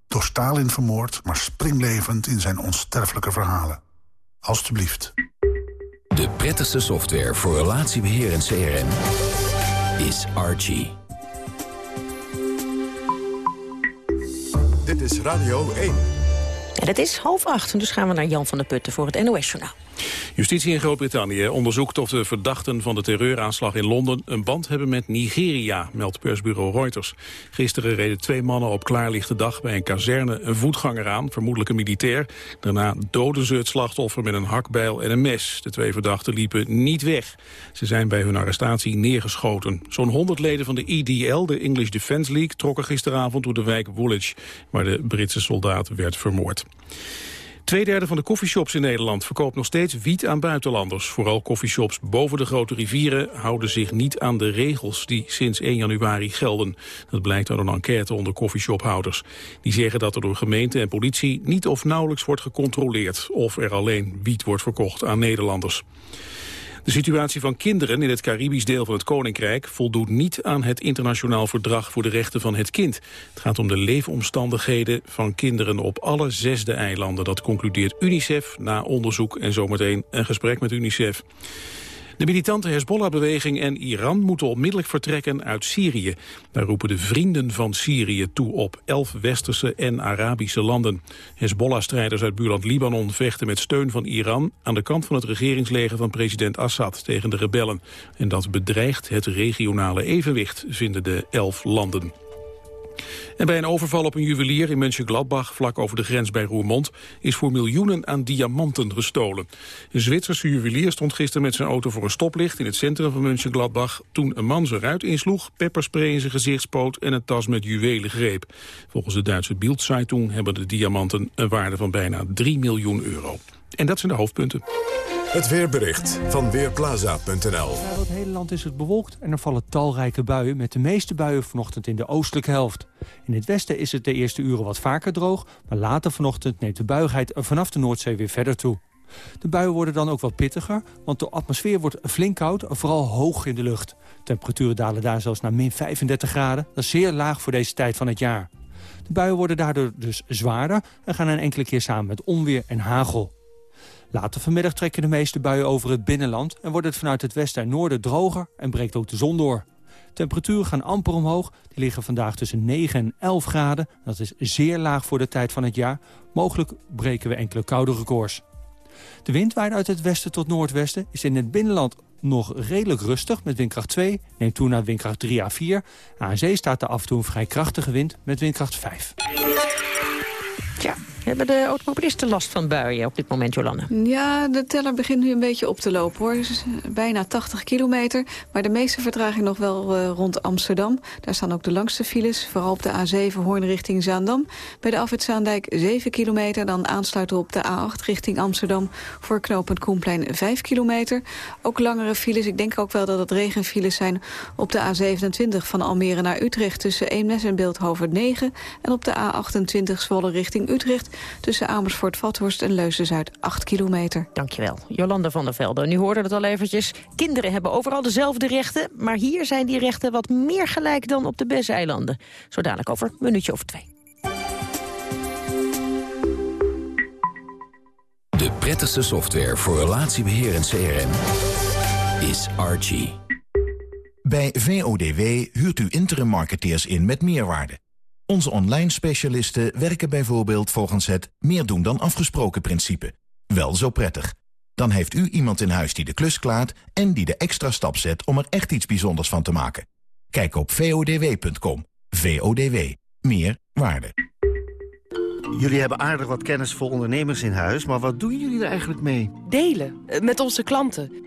Speaker 30: door Stalin vermoord, maar springlevend in zijn onsterfelijke verhalen. Alsjeblieft.
Speaker 9: De prettigste software voor relatiebeheer en CRM is Archie.
Speaker 1: Dit is Radio 1.
Speaker 2: En het is half acht, dus gaan we naar Jan van der Putten voor het NOS-journaal.
Speaker 3: Justitie in Groot-Brittannië onderzoekt of de verdachten van de terreuraanslag in Londen een band hebben met Nigeria, meldt persbureau Reuters. Gisteren reden twee mannen op klaarlichte dag bij een kazerne een voetganger aan, vermoedelijk een militair. Daarna doden ze het slachtoffer met een hakbijl en een mes. De twee verdachten liepen niet weg. Ze zijn bij hun arrestatie neergeschoten. Zo'n 100 leden van de EDL, de English Defence League, trokken gisteravond door de wijk Woolwich, waar de Britse soldaat werd vermoord. Tweederde van de koffieshops in Nederland verkoopt nog steeds wiet aan buitenlanders. Vooral koffieshops boven de grote rivieren houden zich niet aan de regels die sinds 1 januari gelden. Dat blijkt uit een enquête onder koffieshophouders. Die zeggen dat er door gemeente en politie niet of nauwelijks wordt gecontroleerd of er alleen wiet wordt verkocht aan Nederlanders. De situatie van kinderen in het Caribisch deel van het Koninkrijk voldoet niet aan het internationaal verdrag voor de rechten van het kind. Het gaat om de leefomstandigheden van kinderen op alle zesde eilanden. Dat concludeert UNICEF na onderzoek en zometeen een gesprek met UNICEF. De militante Hezbollah-beweging en Iran moeten onmiddellijk vertrekken uit Syrië. Daar roepen de vrienden van Syrië toe op elf westerse en Arabische landen. Hezbollah-strijders uit buurland Libanon vechten met steun van Iran... aan de kant van het regeringsleger van president Assad tegen de rebellen. En dat bedreigt het regionale evenwicht, vinden de elf landen. En bij een overval op een juwelier in Mönchengladbach, vlak over de grens bij Roermond, is voor miljoenen aan diamanten gestolen. Een Zwitserse juwelier stond gisteren met zijn auto voor een stoplicht in het centrum van Mönchengladbach, toen een man zijn ruit insloeg, pepperspray in zijn gezicht spoot en een tas met juwelen greep. Volgens de Duitse Bild-Zeitung hebben de diamanten een waarde van bijna 3 miljoen euro. En dat zijn de hoofdpunten.
Speaker 1: Het weerbericht van Weerplaza.nl
Speaker 31: Vrijwel het hele land is het bewolkt en er vallen talrijke buien... met de meeste buien vanochtend in de oostelijke helft. In het westen is het de eerste uren wat vaker droog... maar later vanochtend neemt de buigheid vanaf de Noordzee weer verder toe. De buien worden dan ook wat pittiger, want de atmosfeer wordt flink koud... vooral hoog in de lucht. Temperaturen dalen daar zelfs naar min 35 graden. Dat is zeer laag voor deze tijd van het jaar. De buien worden daardoor dus zwaarder... en gaan een enkele keer samen met onweer en hagel. Later vanmiddag trekken de meeste buien over het binnenland... en wordt het vanuit het westen en noorden droger en breekt ook de zon door. Temperaturen gaan amper omhoog. Die liggen vandaag tussen 9 en 11 graden. Dat is zeer laag voor de tijd van het jaar. Mogelijk breken we enkele koude records. De wind waait uit het westen tot noordwesten. Is in het binnenland nog redelijk rustig met windkracht 2. Neemt toe naar windkracht 3 à 4. Aan zee staat er af en toe een vrij krachtige wind met windkracht 5.
Speaker 2: Tja, Hebben de automobilisten last van buien op dit moment, Jolanne?
Speaker 7: Ja, de teller begint nu een beetje op te lopen, hoor. Dus bijna 80 kilometer. Maar de meeste vertraging nog wel uh, rond Amsterdam. Daar staan ook de langste files. Vooral op de A7 Hoorn richting Zaandam. Bij de afwit Zaandijk 7 kilometer. Dan aansluiten op de A8 richting Amsterdam. Voor knooppunt Koenplein 5 kilometer. Ook langere files. Ik denk ook wel dat het regenfiles zijn op de A27 van Almere naar Utrecht... tussen Eemnes en Beeldhoven 9. En op de A28 Zwolle richting Utrecht... tussen Amersfoort, Vathorst en Leusden-Zuid 8 kilometer.
Speaker 2: Dankjewel. Jolanda van der Velde. Nu hoorde het al eventjes. Kinderen hebben overal dezelfde rechten... maar hier zijn die rechten wat meer gelijk dan op de BES-eilanden. Zo dadelijk over een minuutje of twee.
Speaker 9: De prettigste software voor relatiebeheer en CRM is Archie.
Speaker 32: Bij VODW huurt u interim marketeers in met meerwaarde. Onze online specialisten werken bijvoorbeeld volgens het meer doen dan afgesproken principe. Wel zo prettig. Dan heeft u iemand in huis die de klus klaart en die de extra stap zet om er echt iets bijzonders van te maken. Kijk op vodw.com. VODW. Meer waarde.
Speaker 33: Jullie hebben aardig wat kennis voor ondernemers in huis, maar wat doen jullie er eigenlijk mee?
Speaker 34: Delen, eh, met onze klanten.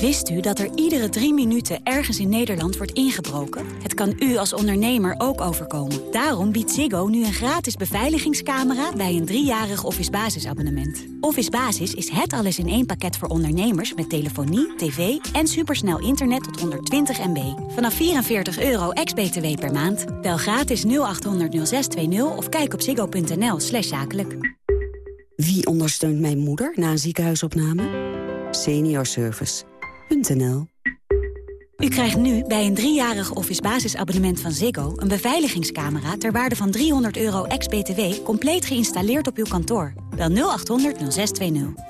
Speaker 35: Wist u dat er iedere drie minuten ergens in Nederland wordt ingebroken? Het kan u als ondernemer ook overkomen. Daarom biedt Ziggo nu een gratis beveiligingscamera bij een driejarig Office basisabonnement. Office Basis is het alles in één pakket voor ondernemers met telefonie, tv en supersnel internet tot 120 MB. Vanaf 44 euro ex-BTW per maand. Bel gratis 0800 0620 of kijk op ziggo.nl slash zakelijk.
Speaker 36: Wie ondersteunt mijn moeder na een ziekenhuisopname?
Speaker 35: U krijgt nu bij een driejarig office basisabonnement van Ziggo... een beveiligingscamera ter waarde van 300 euro ex-BTW... compleet geïnstalleerd op uw kantoor. Bel 0800 0620.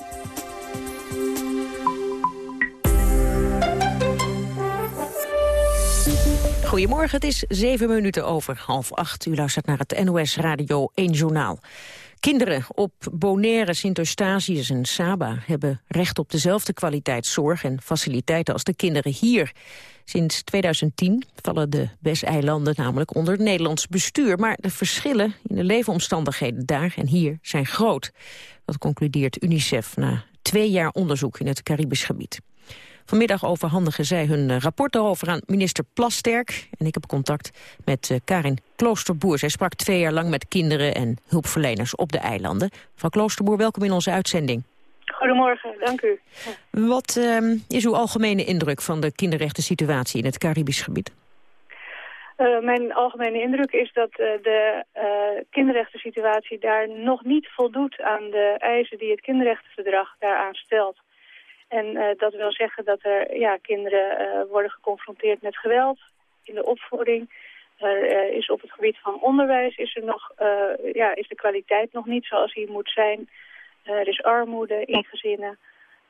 Speaker 2: Goedemorgen, het is zeven minuten over half acht. U luistert naar het NOS Radio 1 Journaal. Kinderen op Bonaire, Sint-Eustatius en Saba hebben recht op dezelfde kwaliteit zorg en faciliteiten als de kinderen hier. Sinds 2010 vallen de BES-eilanden namelijk onder het Nederlands bestuur. Maar de verschillen in de leefomstandigheden daar en hier zijn groot. Dat concludeert UNICEF na twee jaar onderzoek in het Caribisch gebied. Vanmiddag overhandigen zij hun eh, rapport erover aan minister Plasterk. En ik heb contact met uh, Karin Kloosterboer. Zij sprak twee jaar lang met kinderen en hulpverleners op de eilanden. Mevrouw Kloosterboer, welkom in onze uitzending.
Speaker 37: Goedemorgen, dank u.
Speaker 2: Wat uh, is uw algemene indruk van de kinderrechten situatie in het Caribisch gebied?
Speaker 37: Uh, mijn algemene indruk is dat uh, de uh, kinderrechtensituatie daar nog niet voldoet aan de eisen die het kinderrechtenverdrag daaraan stelt. En uh, dat wil zeggen dat er ja, kinderen uh, worden geconfronteerd met geweld in de opvoeding. Er uh, is op het gebied van onderwijs is, er nog, ja, is de kwaliteit nog niet zoals die moet zijn. er is armoede in gezinnen.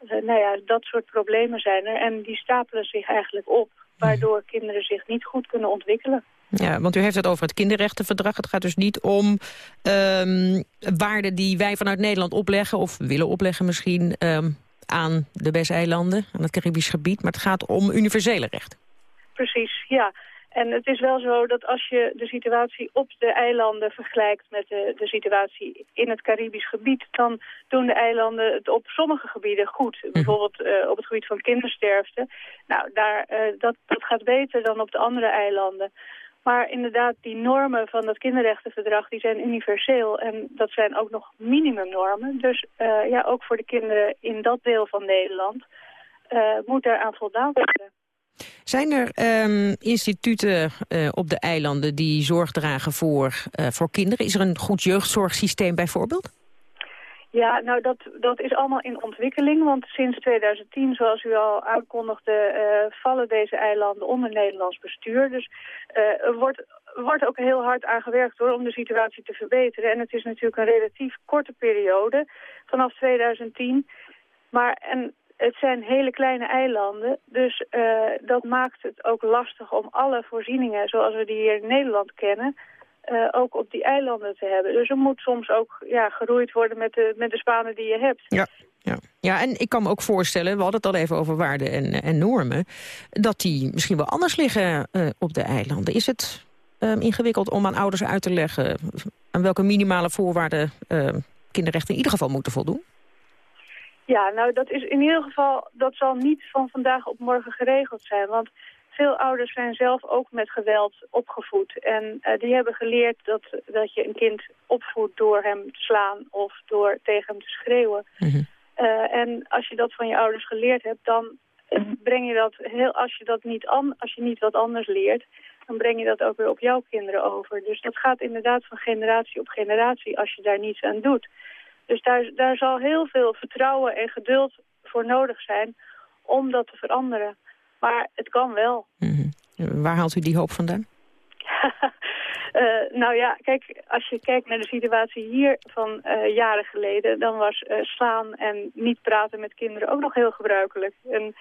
Speaker 37: nou ja, dat soort problemen zijn er. En die stapelen zich eigenlijk op, waardoor kinderen zich niet goed kunnen ontwikkelen.
Speaker 2: Ja, want u heeft het over het kinderrechtenverdrag. Het gaat dus niet om um, waarden die wij vanuit Nederland opleggen... of willen opleggen misschien... Um, aan de BES-eilanden, aan het Caribisch gebied. Maar het gaat om universele rechten.
Speaker 37: Precies, ja. En het is wel zo dat als je de situatie op de eilanden vergelijkt met de, de situatie in het Caribisch gebied, dan doen de eilanden het op sommige gebieden goed. Mm. Bijvoorbeeld uh, op het gebied van kindersterfte. Nou, daar, uh, dat, dat gaat beter dan op de andere eilanden. Maar inderdaad, die normen van dat kinderrechtenverdrag die zijn universeel. En dat zijn ook nog minimumnormen. Dus uh, ja, ook voor de kinderen in dat deel van Nederland uh, moet daaraan voldaan worden.
Speaker 2: Zijn er um, instituten uh, op de eilanden die zorg dragen voor, voor kinderen? Is er een goed jeugdzorgsysteem bijvoorbeeld?
Speaker 37: Ja, nou dat, dat is allemaal in ontwikkeling, want sinds 2010, zoals u al aankondigde, uh, vallen deze eilanden onder Nederlands bestuur. Dus uh, er wordt, wordt ook heel hard aan gewerkt hoor, om de situatie te verbeteren. En het is natuurlijk een relatief korte periode, vanaf 2010. Maar en het zijn hele kleine eilanden, dus uh, dat maakt het ook lastig om alle voorzieningen zoals we die hier in Nederland kennen, uh, ook op die eilanden te hebben. Dus er moet soms ook ja, geroeid worden met de, met de spanen die je hebt.
Speaker 2: Ja. Ja. ja, en ik kan me ook voorstellen, we hadden het al even over waarden en, en normen... dat die misschien wel anders liggen uh, op de eilanden. Is het uh, ingewikkeld om aan ouders uit te leggen... aan welke minimale voorwaarden uh, kinderrechten in ieder geval moeten voldoen?
Speaker 37: Ja, nou dat is in ieder geval, dat zal niet van vandaag op morgen geregeld zijn. Want veel ouders zijn zelf ook met geweld opgevoed. En uh, die hebben geleerd dat, dat je een kind opvoedt door hem te slaan of door tegen hem te schreeuwen. Mm -hmm. uh, en als je dat van je ouders geleerd hebt, dan breng je dat heel, als je dat niet an, als je niet wat anders leert, dan breng je dat ook weer op jouw kinderen over. Dus dat gaat inderdaad van generatie op generatie als je daar niets aan doet. Dus daar, daar zal heel veel vertrouwen en geduld voor nodig zijn om dat te veranderen. Maar het kan wel.
Speaker 2: Mm -hmm. Waar haalt u die hoop vandaan?
Speaker 37: uh, nou ja, kijk, als je kijkt naar de situatie hier van uh, jaren geleden... dan was uh, slaan en niet praten met kinderen ook nog heel gebruikelijk. En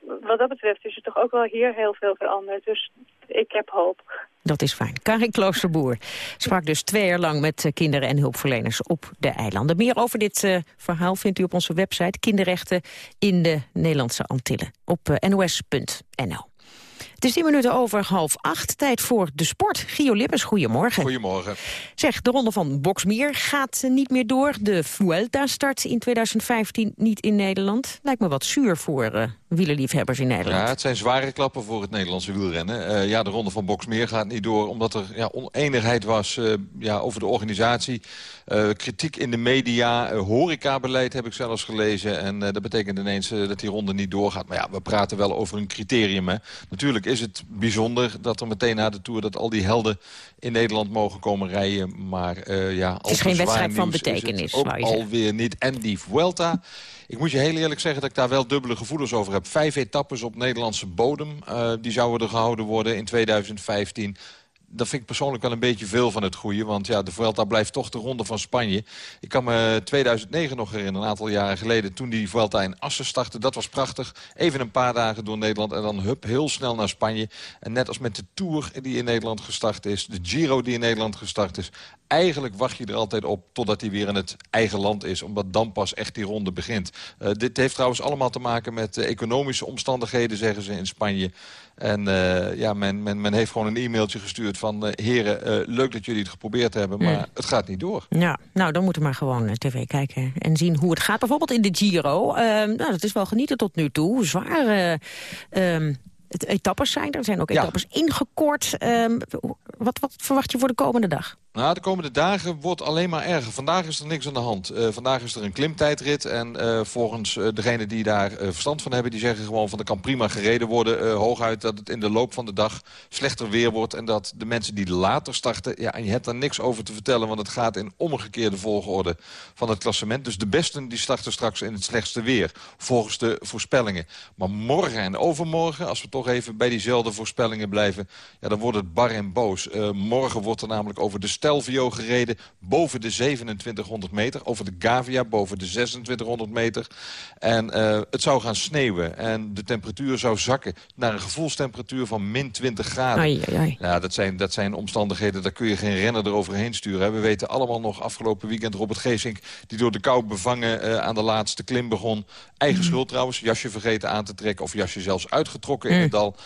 Speaker 37: wat dat betreft is er toch ook wel hier heel veel veranderd. Dus ik heb hoop.
Speaker 2: Dat is fijn. Karin Kloosterboer sprak dus twee jaar lang met kinderen en hulpverleners op de eilanden. Meer over dit uh, verhaal vindt u op onze website Kinderrechten in de Nederlandse Antillen op uh, nos.nl. Het is tien minuten over half acht. Tijd voor de sport. Gio Lippes, goedemorgen.
Speaker 38: Goedemorgen.
Speaker 2: Zeg, de ronde van Boksmeer gaat niet meer door. De Vuelta start in 2015 niet in Nederland. Lijkt me wat zuur voor uh, wielerliefhebbers in Nederland.
Speaker 38: Ja, het zijn zware klappen voor het Nederlandse wielrennen. Uh, ja, de ronde van Boksmeer gaat niet door omdat er ja, oneenigheid was uh, ja, over de organisatie. kritiek in de media, horecabeleid heb ik zelfs gelezen. En dat betekent ineens dat die ronde niet doorgaat. Maar ja, we praten wel over een criterium. Hè. Natuurlijk is het bijzonder dat er meteen na de Tour... dat al die helden in Nederland mogen komen rijden. Maar ja,
Speaker 2: het is geen wedstrijd van betekenis.
Speaker 38: ook alweer niet. En die Vuelta... Ik moet je heel eerlijk zeggen dat ik daar wel dubbele gevoelens over heb. Vijf etappes op Nederlandse bodem. Uh, die zouden er gehouden worden in 2015 dat vind ik persoonlijk wel een beetje veel van het goede. Want ja, de Vuelta blijft toch de ronde van Spanje. Ik kan me 2009 nog herinneren, een aantal jaren geleden... toen die Vuelta in Assen startte. Dat was prachtig. Even een paar dagen door Nederland en dan hup, heel snel naar Spanje. En net als met de Tour die in Nederland gestart is... de Giro die in Nederland gestart is... eigenlijk wacht je er altijd op totdat hij weer in het eigen land is. Omdat dan pas echt die ronde begint. Uh, dit heeft trouwens allemaal te maken met uh, economische omstandigheden, zeggen ze in Spanje. En uh, ja, men, men, men heeft gewoon een e-mailtje gestuurd van... Uh, heren, uh, leuk dat jullie het geprobeerd hebben, maar mm. het gaat niet door.
Speaker 2: Ja, nou, dan moeten we maar gewoon tv kijken en zien hoe het gaat. Bijvoorbeeld in de Giro. nou, dat is wel genieten tot nu toe. Zware um, etappes zijn er. Er zijn ook etappes ja. ingekort. Um, wat, wat verwacht je voor de komende dag?
Speaker 38: Nou, de komende dagen wordt alleen maar erger. Vandaag is er niks aan de hand. Uh, vandaag is er een klimtijdrit. En uh, volgens uh, degenen die daar verstand van hebben... die zeggen gewoon van er kan prima gereden worden. hooguit dat het in de loop van de dag slechter weer wordt. En dat de mensen die later starten... ja, en je hebt daar niks over te vertellen... want het gaat in omgekeerde volgorde van het klassement. Dus de besten die starten straks in het slechtste weer. Volgens de voorspellingen. Maar morgen en overmorgen, als we toch even bij diezelfde voorspellingen blijven... ja, dan wordt het bar en boos. morgen wordt er namelijk over de Stelvio gereden boven de 2700 meter. Over de Gavia boven de 2600 meter. En uh, het zou gaan sneeuwen. En de temperatuur zou zakken naar een gevoelstemperatuur van min 20 graden.
Speaker 2: Ai, ai, ai.
Speaker 38: Ja, dat zijn, dat zijn omstandigheden, daar kun je geen renner eroverheen sturen. We weten allemaal nog afgelopen weekend Robert Geesink... die door de kou bevangen uh, aan de laatste klim begon. Eigen mm. schuld trouwens, jasje vergeten aan te trekken... of jasje zelfs uitgetrokken mm. in het dal.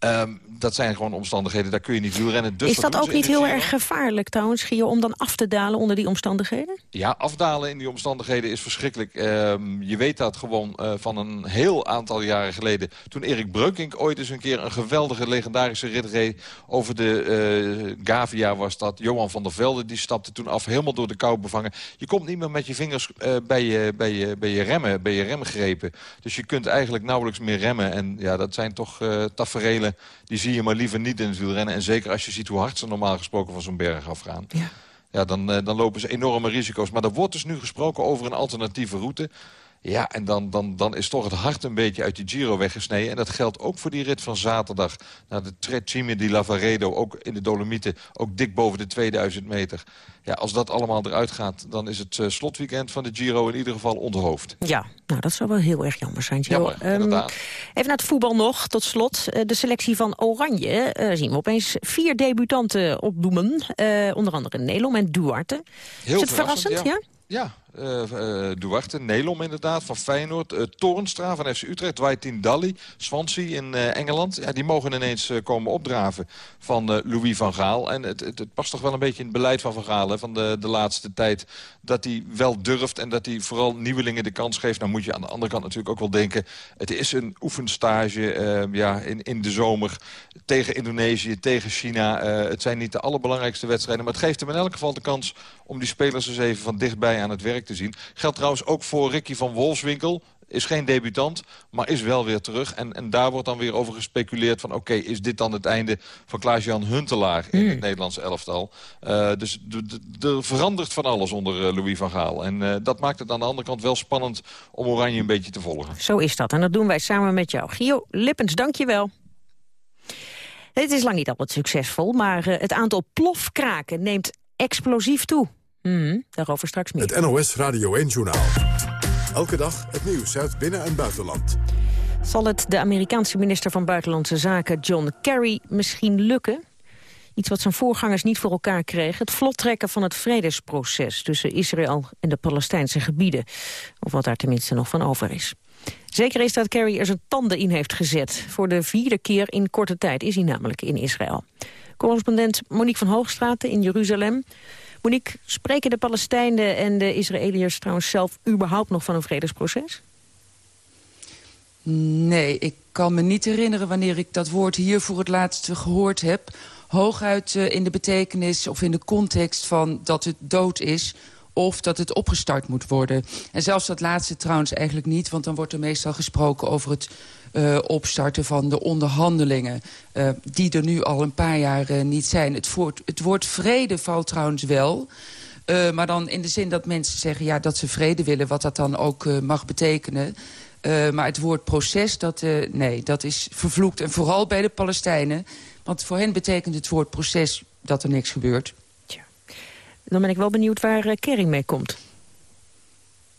Speaker 38: Um, dat zijn gewoon omstandigheden, daar kun je niet wielrennen. Dus
Speaker 2: is dat ook niet heel erg gevaarlijk trouwens, Gio, om dan af te dalen onder die omstandigheden?
Speaker 38: Ja, afdalen in die omstandigheden is verschrikkelijk. Um, je weet dat gewoon uh, van een heel aantal jaren geleden... toen Erik Breukink ooit eens een keer een geweldige legendarische rit reed... over de uh, Gavia was dat. Johan van der Velde die stapte toen af, helemaal door de kou bevangen. Je komt niet meer met je vingers uh, bij, je, bij, je, bij je remmen, bij je remgrepen. Dus je kunt eigenlijk nauwelijks meer remmen. En ja, dat zijn toch die zie je maar liever niet in het wielrennen. En zeker als je ziet hoe hard ze normaal gesproken van zo'n berg afgaan.
Speaker 2: Ja.
Speaker 38: Ja, dan, dan lopen ze enorme risico's. Maar er wordt dus nu gesproken over een alternatieve route. Ja, en dan, dan, dan is toch het hart een beetje uit die Giro weggesneden. En dat geldt ook voor die rit van zaterdag. Naar de Trecime di Lavaredo, ook in de Dolomieten. Ook dik boven de 2000 meter. Ja, als dat allemaal eruit gaat, dan is het uh, slotweekend van de Giro in ieder geval onderhoofd.
Speaker 2: Ja, nou dat zou wel heel erg jammer zijn.
Speaker 38: Jammer, um, even naar
Speaker 2: het voetbal nog, tot slot. Uh, de selectie van Oranje uh, zien we opeens vier debutanten opdoemen. onder andere Nelom en Duarte.
Speaker 38: Heel
Speaker 2: is het verrassend,
Speaker 38: ja? Ja, Duarte, Nelom inderdaad, van Feyenoord. Uh, Toornstra van FC Utrecht, Dwight Dali, Swansea in Engeland. Ja, die mogen ineens komen opdraven van Louis van Gaal. En het, het, het, past toch wel een beetje in het beleid van Van Gaal hè, van de, de laatste tijd. Dat hij wel durft en dat hij vooral nieuwelingen de kans geeft. Nou moet je aan de andere kant natuurlijk ook wel denken... het is een oefenstage ja, in, in de zomer tegen Indonesië, tegen China. het zijn niet de allerbelangrijkste wedstrijden. Maar het geeft hem in elk geval de kans om die spelers eens even van dichtbij aan het werk te zien. Geldt trouwens ook voor Ricky van Wolfswinkel. Is geen debutant, maar is wel weer terug. En, en daar wordt dan weer over gespeculeerd van... oké, is dit dan het einde van Klaas-Jan Huntelaar in het Nederlandse elftal? Uh, dus er verandert van alles onder uh, Louis van Gaal. En uh, dat maakt het aan de andere kant wel spannend om Oranje een beetje te volgen.
Speaker 2: Zo is dat. En dat doen wij samen met jou. Gio Lippens, dank je wel. Het is lang niet altijd succesvol, maar het aantal plofkraken neemt explosief toe. Mm, daarover straks meer.
Speaker 1: Het NOS Radio 1-journaal. Elke dag het nieuws uit binnen- en buitenland.
Speaker 2: Zal het de Amerikaanse minister van Buitenlandse Zaken John Kerry misschien lukken? Iets wat zijn voorgangers niet voor elkaar kregen. Het vlottrekken van het vredesproces tussen Israël en de Palestijnse gebieden. Of wat daar tenminste nog van over is. Zeker is dat Kerry er zijn tanden in heeft gezet. Voor de vierde keer in korte tijd is hij namelijk in Israël. Correspondent Monique van Hoogstraten in Jeruzalem. Monique, spreken de Palestijnen en de Israëliërs trouwens zelf überhaupt nog van een vredesproces?
Speaker 39: Nee, ik kan me niet herinneren wanneer ik dat woord hier voor het laatst gehoord heb. Hooguit uh, in de betekenis of in de context van dat het dood is of dat het opgestart moet worden. En zelfs dat laatste trouwens eigenlijk niet... want dan wordt er meestal gesproken over het uh, opstarten van de onderhandelingen... Uh, die er nu al een paar jaar uh, niet zijn. Het, voort, het woord vrede valt trouwens wel... Maar dan in de zin dat mensen zeggen ja, dat ze vrede willen... wat dat dan ook mag betekenen. Maar het woord proces, dat, nee, dat is vervloekt. En vooral bij de Palestijnen. Want voor hen betekent het woord proces dat er niks gebeurt.
Speaker 2: Tja. Dan ben ik wel benieuwd waar Kering mee komt.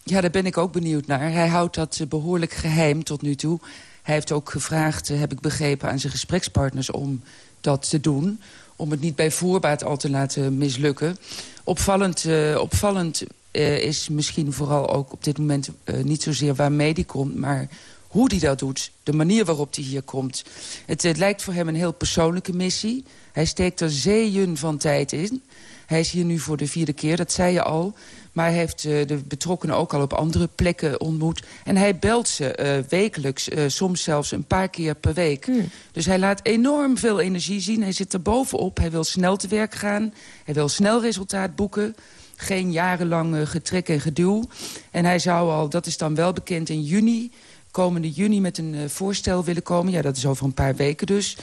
Speaker 39: Ja, daar ben ik ook benieuwd naar. Hij houdt dat behoorlijk geheim tot nu toe. Hij heeft ook gevraagd, heb ik begrepen, aan zijn gesprekspartners om dat te doen. Om het niet bij voorbaat al te laten mislukken. Opvallend, uh, opvallend uh, is misschien vooral ook op dit moment niet zozeer waarmee die komt... maar hoe die dat doet, de manier waarop hij hier komt. Het, het lijkt voor hem een heel persoonlijke missie. Hij steekt er zeeën van tijd in. Hij is hier nu voor de vierde keer, dat zei je al. Maar hij heeft uh, de betrokkenen ook al op andere plekken ontmoet. En hij belt ze uh, wekelijks, uh, soms zelfs een paar keer per week. Hmm. Dus hij laat enorm veel energie zien. Hij zit er bovenop. Hij wil snel te werk gaan. Hij wil snel resultaat boeken. Geen jarenlang getrek en geduw. En hij zou al, dat is dan wel bekend, in juni... komende juni met een voorstel willen komen. Ja, dat is over een paar weken dus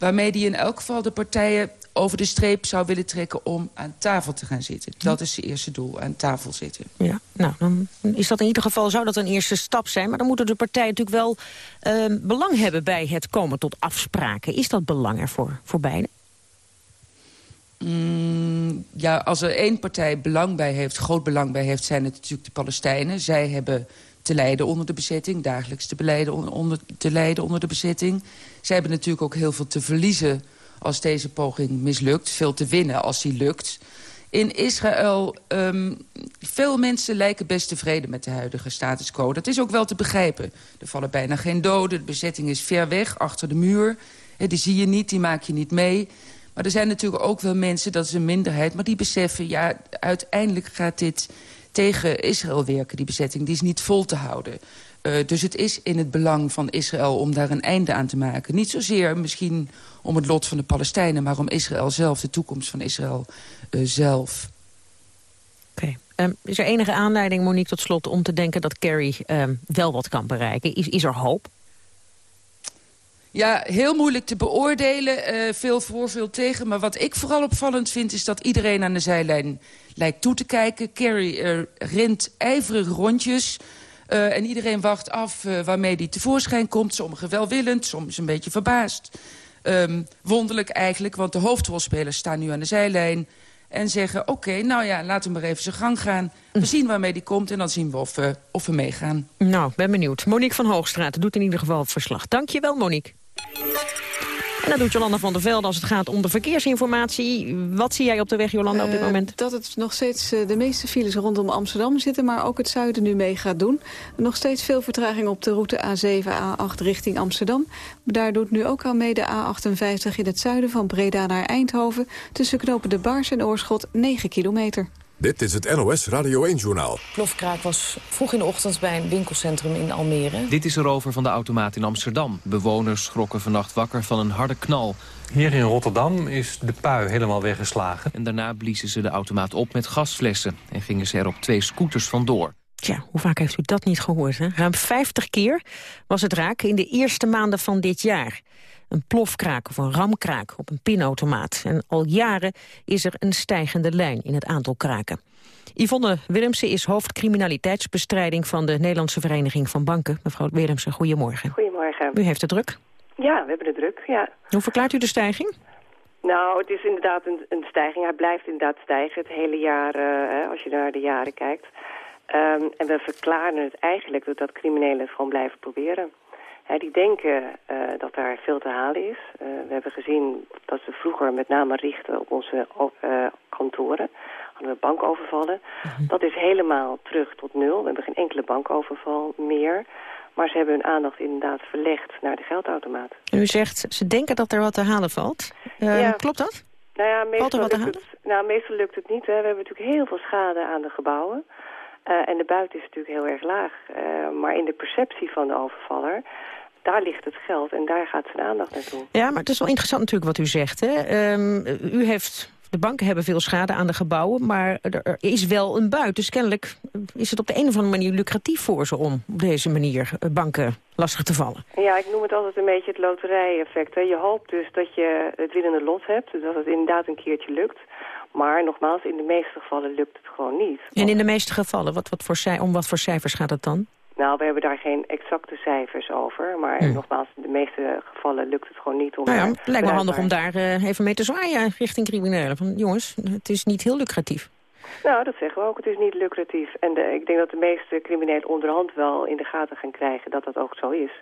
Speaker 39: waarmee hij in elk geval de partijen over de streep zou willen trekken om aan tafel te gaan zitten. Dat is zijn eerste doel, aan tafel zitten.
Speaker 2: Ja, nou, dan is dat in ieder geval, zou dat een eerste stap zijn. Maar dan moeten de partijen natuurlijk wel uh, belang hebben bij het komen tot afspraken. Is dat belang ervoor voor beide?
Speaker 39: Mm, ja, als er één partij belang bij heeft, groot belang bij heeft... zijn het natuurlijk de Palestijnen. Zij hebben te lijden onder de bezetting, dagelijks te, beleiden onder, te lijden onder de bezetting. Zij hebben natuurlijk ook heel veel te verliezen als deze poging mislukt. Veel te winnen als die lukt. In Israël, um, veel mensen lijken best tevreden met de huidige status quo. Dat is ook wel te begrijpen. Er vallen bijna geen doden, de bezetting is ver weg, achter de muur. Die zie je niet, die maak je niet mee. Maar er zijn natuurlijk ook wel mensen, dat is een minderheid... maar die beseffen, ja, uiteindelijk gaat dit tegen Israël werken, die bezetting. Die is niet vol te houden. Uh, dus het is in het belang van Israël om daar een einde aan te maken. Niet zozeer misschien om het lot van de Palestijnen... maar om Israël zelf, de toekomst van Israël uh, zelf.
Speaker 2: Oké. Okay. Um, is er enige aanleiding, Monique, tot slot... om te denken dat Kerry um, wel wat kan bereiken? Is, is er hoop?
Speaker 39: Ja, heel moeilijk te beoordelen. Uh, veel voor, veel tegen. Maar wat ik vooral opvallend vind... is dat iedereen aan de zijlijn lijkt toe te kijken. Kerry uh, rent ijverig rondjes... Uh, en iedereen wacht af uh, waarmee die tevoorschijn komt. Sommigen welwillend, soms een beetje verbaasd. Um, wonderlijk eigenlijk, want de hoofdrolspelers staan nu aan de zijlijn... en zeggen, oké, okay, nou ja, laten we maar even zijn gang gaan. We zien waarmee die komt en dan zien we of, uh, of we meegaan.
Speaker 2: Nou, ben benieuwd. Monique van Hoogstraat doet in ieder geval het verslag. Dank je wel, Monique. En dat doet Jolanda van der Velde als het gaat om de verkeersinformatie. Wat zie jij op de weg, Jolanda, op dit moment?
Speaker 7: Uh, dat het nog steeds uh, de meeste files rondom Amsterdam zitten... maar ook het zuiden nu mee gaat doen. Nog steeds veel vertraging op de route A7, A8 richting Amsterdam. Daar doet nu ook al mee de A58 in het zuiden van Breda naar Eindhoven... tussen knopen De Baars en Oorschot 9 kilometer.
Speaker 1: Dit is het NOS Radio 1-journaal.
Speaker 40: Plofkraak was vroeg in de ochtend bij een winkelcentrum in Almere.
Speaker 41: Dit is erover van de automaat in Amsterdam. Bewoners schrokken vannacht wakker van een harde knal.
Speaker 42: Hier in Rotterdam is de pui helemaal weggeslagen.
Speaker 41: En daarna bliezen ze de automaat op met gasflessen... en gingen ze er op twee scooters vandoor.
Speaker 2: Tja, hoe vaak heeft u dat niet gehoord? Hè? Ruim 50 keer was het raak in de eerste maanden van dit jaar een plofkraak of een ramkraak op een pinautomaat. En al jaren is er een stijgende lijn in het aantal kraken. Yvonne Willemsen is hoofdcriminaliteitsbestrijding van de Nederlandse Vereniging van Banken. Mevrouw Willemsen, goedemorgen.
Speaker 43: Goedemorgen.
Speaker 2: U heeft het druk?
Speaker 43: Ja, we hebben het druk, ja.
Speaker 2: Hoe verklaart u de stijging?
Speaker 43: Nou, het is inderdaad een, een stijging. Hij blijft inderdaad stijgen het hele jaar, uh, als je naar de jaren kijkt. Um, en we verklaren het eigenlijk doordat criminelen het gewoon blijven proberen die denken uh, dat daar veel te halen is. Uh, we hebben gezien dat ze vroeger met name richten op onze uh, kantoren. Hadden we bankovervallen. Mm Dat is helemaal terug tot nul. We hebben geen enkele bankoverval meer. Maar ze hebben hun aandacht inderdaad verlegd naar de geldautomaat.
Speaker 2: U zegt, ze denken dat er wat te halen valt. Ja. Klopt dat?
Speaker 43: Nou ja, meestal lukt, het, nou, meestal lukt het niet. Hè. We hebben natuurlijk heel veel schade aan de gebouwen. En de buiten is natuurlijk heel erg laag. Maar in de perceptie van de overvaller daar ligt het geld en daar gaat zijn aandacht naartoe.
Speaker 2: Ja, maar het is wel interessant natuurlijk wat u zegt. Hè? Um, u heeft, de banken hebben veel schade aan de gebouwen, maar er is wel een buit. Dus kennelijk is het op de een of andere manier lucratief voor ze om op deze manier eh, banken lastig te vallen.
Speaker 43: Ja, ik noem het altijd een beetje het loterij-effect. Je hoopt dus dat je het winnende lot hebt, dat het inderdaad een keertje lukt. Maar nogmaals, in de meeste gevallen lukt het gewoon niet.
Speaker 2: En in de meeste gevallen, wat, wat voor, om wat voor cijfers gaat het dan?
Speaker 43: Nou, we hebben daar geen exacte cijfers over. Maar hm. nogmaals, in de meeste gevallen lukt het gewoon niet om...
Speaker 2: Nou ja, het lijkt me handig om daar uh, even mee te zwaaien richting criminelen. Van, jongens, het is niet heel lucratief.
Speaker 43: Nou, dat zeggen we ook. Het is niet lucratief. En de, ik denk dat de meeste criminelen onderhand wel in de gaten gaan krijgen dat dat ook zo is.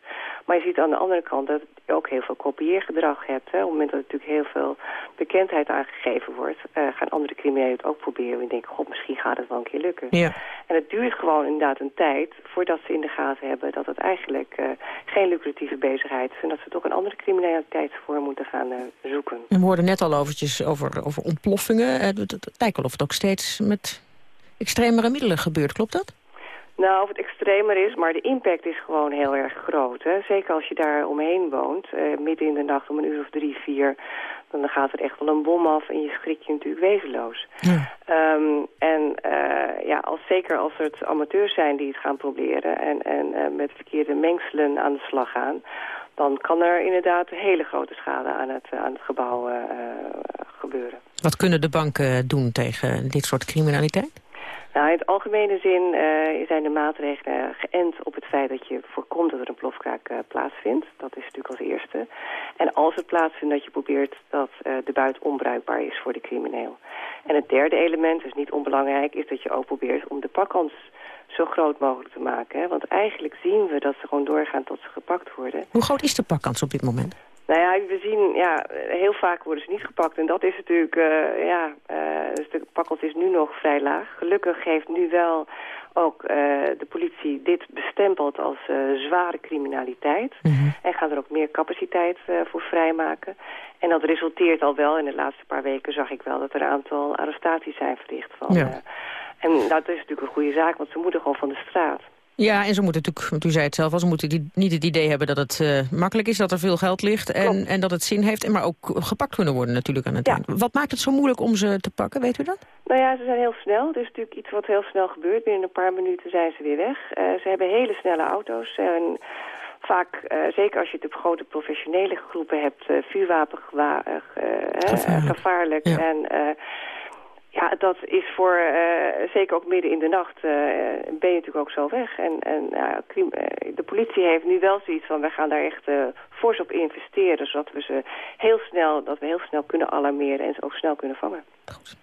Speaker 43: Maar je ziet aan de andere kant dat je ook heel veel kopieergedrag hebt. Hè. Op het moment dat er natuurlijk heel veel bekendheid aangegeven wordt... Uh, gaan andere criminelen het ook proberen. En denken, god, misschien gaat het wel een keer lukken.
Speaker 2: Ja.
Speaker 43: En het duurt gewoon inderdaad een tijd voordat ze in de gaten hebben... dat het eigenlijk uh, geen lucratieve bezigheid is... en dat ze toch een andere criminaliteitsvorm moeten gaan uh, zoeken.
Speaker 2: We hoorden net al overtjes over, over ontploffingen. Het lijkt wel of het ook steeds met extremere middelen gebeurt, klopt dat?
Speaker 43: Nou, of het extremer is, maar de impact is gewoon heel erg groot. Hè? Zeker als je daar omheen woont, uh, midden in de nacht om een uur of drie, vier... dan gaat er echt wel een bom af en je schrik je natuurlijk wezenloos. Ja. Um, en uh, ja, als, zeker als het amateurs zijn die het gaan proberen... en, en uh, met verkeerde mengselen aan de slag gaan... dan kan er inderdaad hele grote schade aan het, aan het gebouw gebeuren.
Speaker 2: Wat kunnen de banken doen tegen dit soort criminaliteit?
Speaker 43: Nou, in het algemene zin uh, zijn de maatregelen geënt op het feit dat je voorkomt dat er een plofkraak uh, plaatsvindt. Dat is natuurlijk als eerste. En als het plaatsvindt dat je probeert dat uh, de buit onbruikbaar is voor de crimineel. En het derde element, is niet onbelangrijk, is dat je ook probeert om de pakkans zo groot mogelijk te maken. Hè? Want eigenlijk zien we dat ze gewoon doorgaan tot ze gepakt worden.
Speaker 2: Hoe groot is de pakkans op dit moment?
Speaker 43: Nou ja, we zien, ja, heel vaak worden ze niet gepakt. En dat is natuurlijk, uh, ja, uh, dus de pakkels is nu nog vrij laag. Gelukkig heeft nu wel ook uh, de politie dit bestempeld als zware criminaliteit. Mm -hmm. En gaat er ook meer capaciteit voor vrijmaken. En dat resulteert al wel, in de laatste paar weken zag ik wel dat er een aantal arrestaties zijn verricht. Van, ja. en dat is natuurlijk een goede zaak, want ze moeten gewoon van de straat.
Speaker 2: Ja, en ze moeten natuurlijk, want u zei het zelf al, ze moeten die, niet het idee hebben dat het uh, makkelijk is, dat er veel geld ligt en, en dat het zin heeft, en maar ook gepakt kunnen worden natuurlijk aan het ja. eind. Wat maakt het zo moeilijk om ze te pakken, weet u dat?
Speaker 43: Nou ja, ze zijn heel snel. Het is natuurlijk iets wat heel snel gebeurt. Binnen een paar minuten zijn ze weer weg. Uh, ze hebben hele snelle auto's. En vaak, uh, zeker als je het op grote professionele groepen hebt, vuurwapen gevaarlijk. Ja. En Ja, dat is voor, uh, zeker ook midden in de nacht, uh, ben je natuurlijk ook zo weg. En, en uh, de politie heeft nu wel zoiets van, wij gaan daar echt fors op investeren, zodat we ze heel snel, dat we heel snel kunnen alarmeren en ze ook snel kunnen vangen.
Speaker 2: Goed.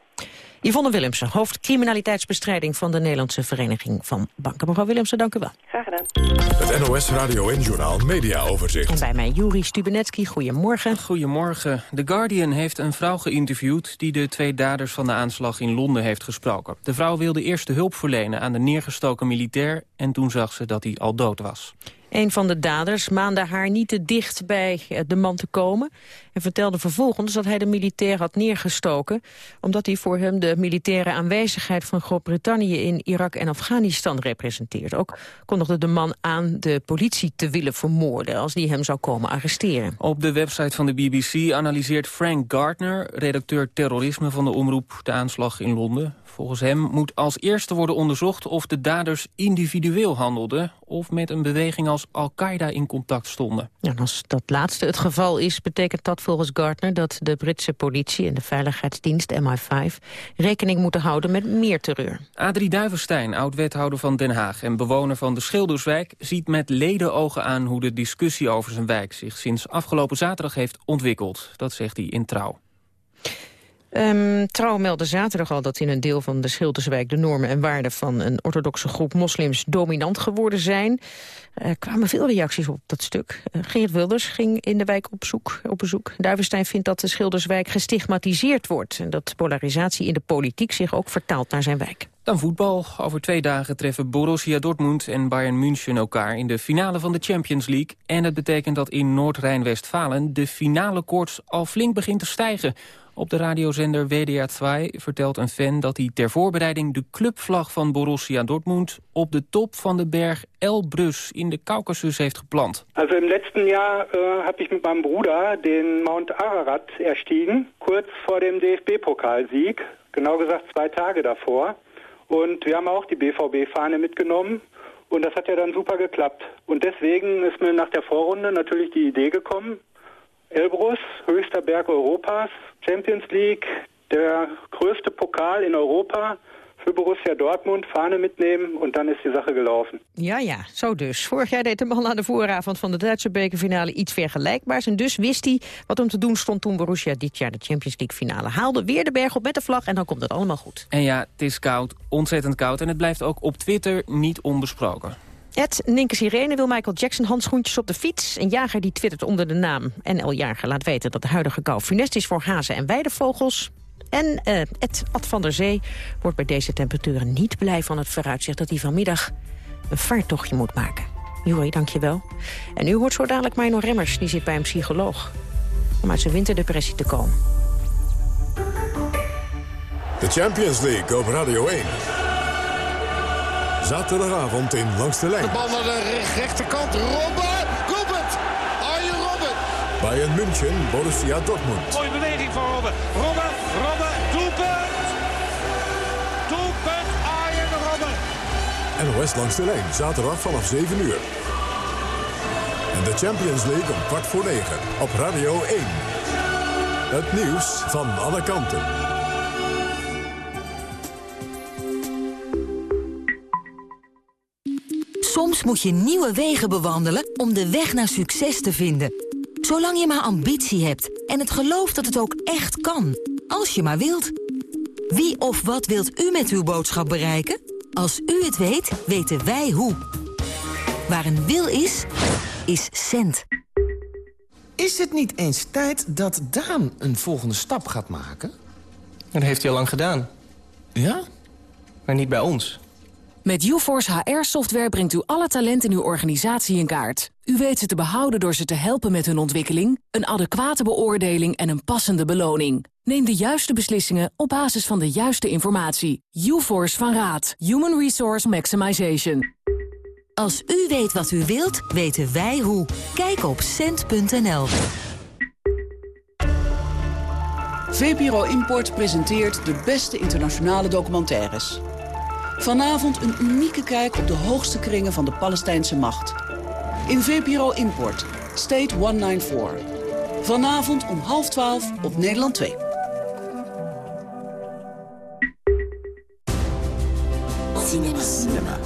Speaker 2: Yvonne Willemsen, hoofd criminaliteitsbestrijding van de Nederlandse Vereniging van Banken. Mevrouw Willemsen, dank u wel.
Speaker 1: Het NOS Radio en Journaal Media Overzicht.
Speaker 2: En bij mij Juri Stubenetski, goedemorgen.
Speaker 41: Goedemorgen. The Guardian heeft een vrouw geïnterviewd die de twee daders van de aanslag in Londen heeft gesproken. De vrouw wilde eerst de hulp verlenen aan de neergestoken militair en toen zag ze dat hij al dood was.
Speaker 2: Een van de daders maande haar niet te dicht bij eh, de man te komen... en vertelde vervolgens dat hij de militair had neergestoken... omdat hij voor hem de militaire aanwezigheid van Groot-Brittannië... in Irak en Afghanistan representeert. Ook kondigde de man aan de politie te willen vermoorden... als die hem zou komen arresteren.
Speaker 41: Op de website van de BBC analyseert Frank Gardner... redacteur terrorisme van de omroep de aanslag in Londen. Volgens hem moet als eerste worden onderzocht of de daders individueel handelden... of met een beweging als Al-Qaeda in contact stonden.
Speaker 2: En als dat laatste het geval is, betekent dat volgens Gardner... dat de Britse politie en de veiligheidsdienst MI5 rekening moeten houden met meer terreur.
Speaker 41: Adrie Duivenstein, oud-wethouder van Den Haag en bewoner van de Schilderswijk... ziet met ledenogen aan hoe de discussie over zijn wijk zich sinds afgelopen zaterdag heeft ontwikkeld. Dat zegt hij in Trouw.
Speaker 2: Um, Trouw meldde zaterdag al dat in een deel van de Schilderswijk... de normen en waarden van een orthodoxe groep moslims dominant geworden zijn. Er kwamen veel reacties op dat stuk. Uh, Geert Wilders ging in de wijk op, zoek, op bezoek. Duivenstein vindt dat de Schilderswijk gestigmatiseerd wordt... en dat polarisatie in de politiek zich ook vertaalt naar zijn wijk.
Speaker 41: Dan voetbal. Over twee dagen treffen Borussia Dortmund en Bayern München elkaar in de finale van de Champions League. En het betekent dat in Noord-Rijn-Westfalen de finale koorts al flink begint te stijgen. Op de radiozender WDR 2 vertelt een fan dat hij ter voorbereiding de clubvlag van Borussia Dortmund op de top van de berg Elbrus in de Kaukasus heeft geplant.
Speaker 44: Also im letzten Jahr uh, habe ich mit meinem Bruder den Mount Ararat erstiegen, kurz vor dem DFB-Pokalsieg, genau gesagt zwei Tage davor. Und wir haben auch die BVB-Fahne mitgenommen. Und das hat ja dann super geklappt. Und deswegen ist mir nach der Vorrunde natürlich die Idee gekommen, Elbrus, höchster Berg Europas, Champions League, der größte Pokal in Europa für Borussia Dortmund, Fahne mitnemen en dan is die Sache gelaufen.
Speaker 2: Ja, ja, zo dus. Vorig jaar deed de man aan de vooravond van de Duitse bekerfinale iets vergelijkbaars. En dus wist hij wat hem te doen stond toen Borussia dit jaar de Champions League finale haalde. Weer de berg op met de vlag en dan komt het allemaal goed.
Speaker 41: En ja, het is koud, ontzettend koud. En het blijft ook op Twitter niet onbesproken.
Speaker 2: Ed Ninke Sirene wil Michael Jackson handschoentjes op de fiets. Een jager die twittert onder de naam NL Jager laat weten... dat de huidige kou funest is voor hazen en weidevogels. En uh, Ed Ad van der Zee wordt bij deze temperaturen niet blij van het vooruitzicht... dat hij vanmiddag een vaartochtje moet maken. Juri, dank je wel. En u hoort zo dadelijk Mino Remmers, die zit bij een psycholoog... om uit zijn winterdepressie te komen.
Speaker 1: De Champions League op Radio 1. Zaterdagavond in Langs de Lijn.
Speaker 45: De bal naar de rechterkant. Robben! Robben! Arjen Robben!
Speaker 1: Bayern München, Borussia Dortmund.
Speaker 45: Mooie beweging van Robben. Robben, Robben, doelpunt! Doelpunt Arjen Robben!
Speaker 1: NOS Langs de Lijn, zaterdag vanaf 7 uur. En de Champions League om kwart voor 9 op Radio 1. Het nieuws van alle kanten.
Speaker 46: Soms moet je nieuwe wegen bewandelen om de weg naar succes te vinden. Zolang je maar ambitie hebt en het geloof dat het ook echt kan. Als je maar wilt. Wie of wat wilt u met uw boodschap bereiken? Als u het weet, weten wij hoe. Waar een wil is, is cent.
Speaker 47: Is het niet eens tijd dat Daan een volgende stap gaat maken?
Speaker 48: Dat heeft hij al lang gedaan.
Speaker 47: Ja?
Speaker 48: Maar niet bij ons.
Speaker 49: Met UForce HR-software brengt u alle talenten in uw organisatie in kaart. U weet ze te behouden door ze te helpen met hun ontwikkeling... een adequate beoordeling en een passende beloning. Neem de juiste beslissingen op basis van de juiste informatie. UForce van Raad. Human Resource Maximization.
Speaker 46: Als u weet wat u wilt, weten wij hoe. Kijk op cent.nl.
Speaker 50: VPRO Import presenteert de beste internationale documentaires... Vanavond een unieke kijk op de hoogste kringen van de Palestijnse macht. In VPRO Import, State 194. Vanavond om half twaalf op Nederland 2.
Speaker 51: Cinema.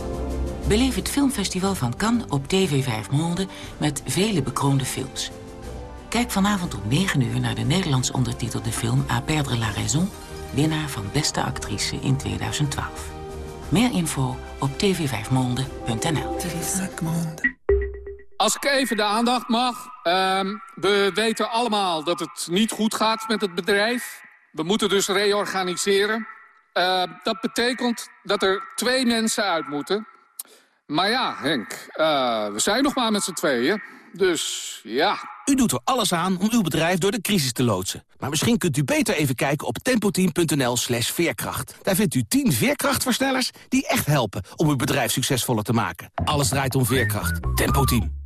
Speaker 51: Beleef het filmfestival van Cannes op TV 5 Monde met vele bekroonde films. Kijk vanavond om 9 uur naar de Nederlands ondertitelde film A perdre la raison... winnaar van beste actrice in 2012. Meer info op tv5monde.nl.
Speaker 52: Als ik even de aandacht mag. Ehm, we weten allemaal dat het niet goed gaat met het bedrijf. We moeten dus reorganiseren. Uh, dat betekent dat er twee mensen uit moeten. Maar ja, Henk, uh, we zijn nog maar met z'n tweeën. Dus ja.
Speaker 53: U doet er alles aan om uw bedrijf door de crisis te loodsen. Maar misschien kunt u beter even kijken op tempoteam.nl slash veerkracht. Daar vindt u 10 veerkrachtversnellers die echt helpen om uw bedrijf succesvoller te maken. Alles draait om veerkracht. Tempoteam.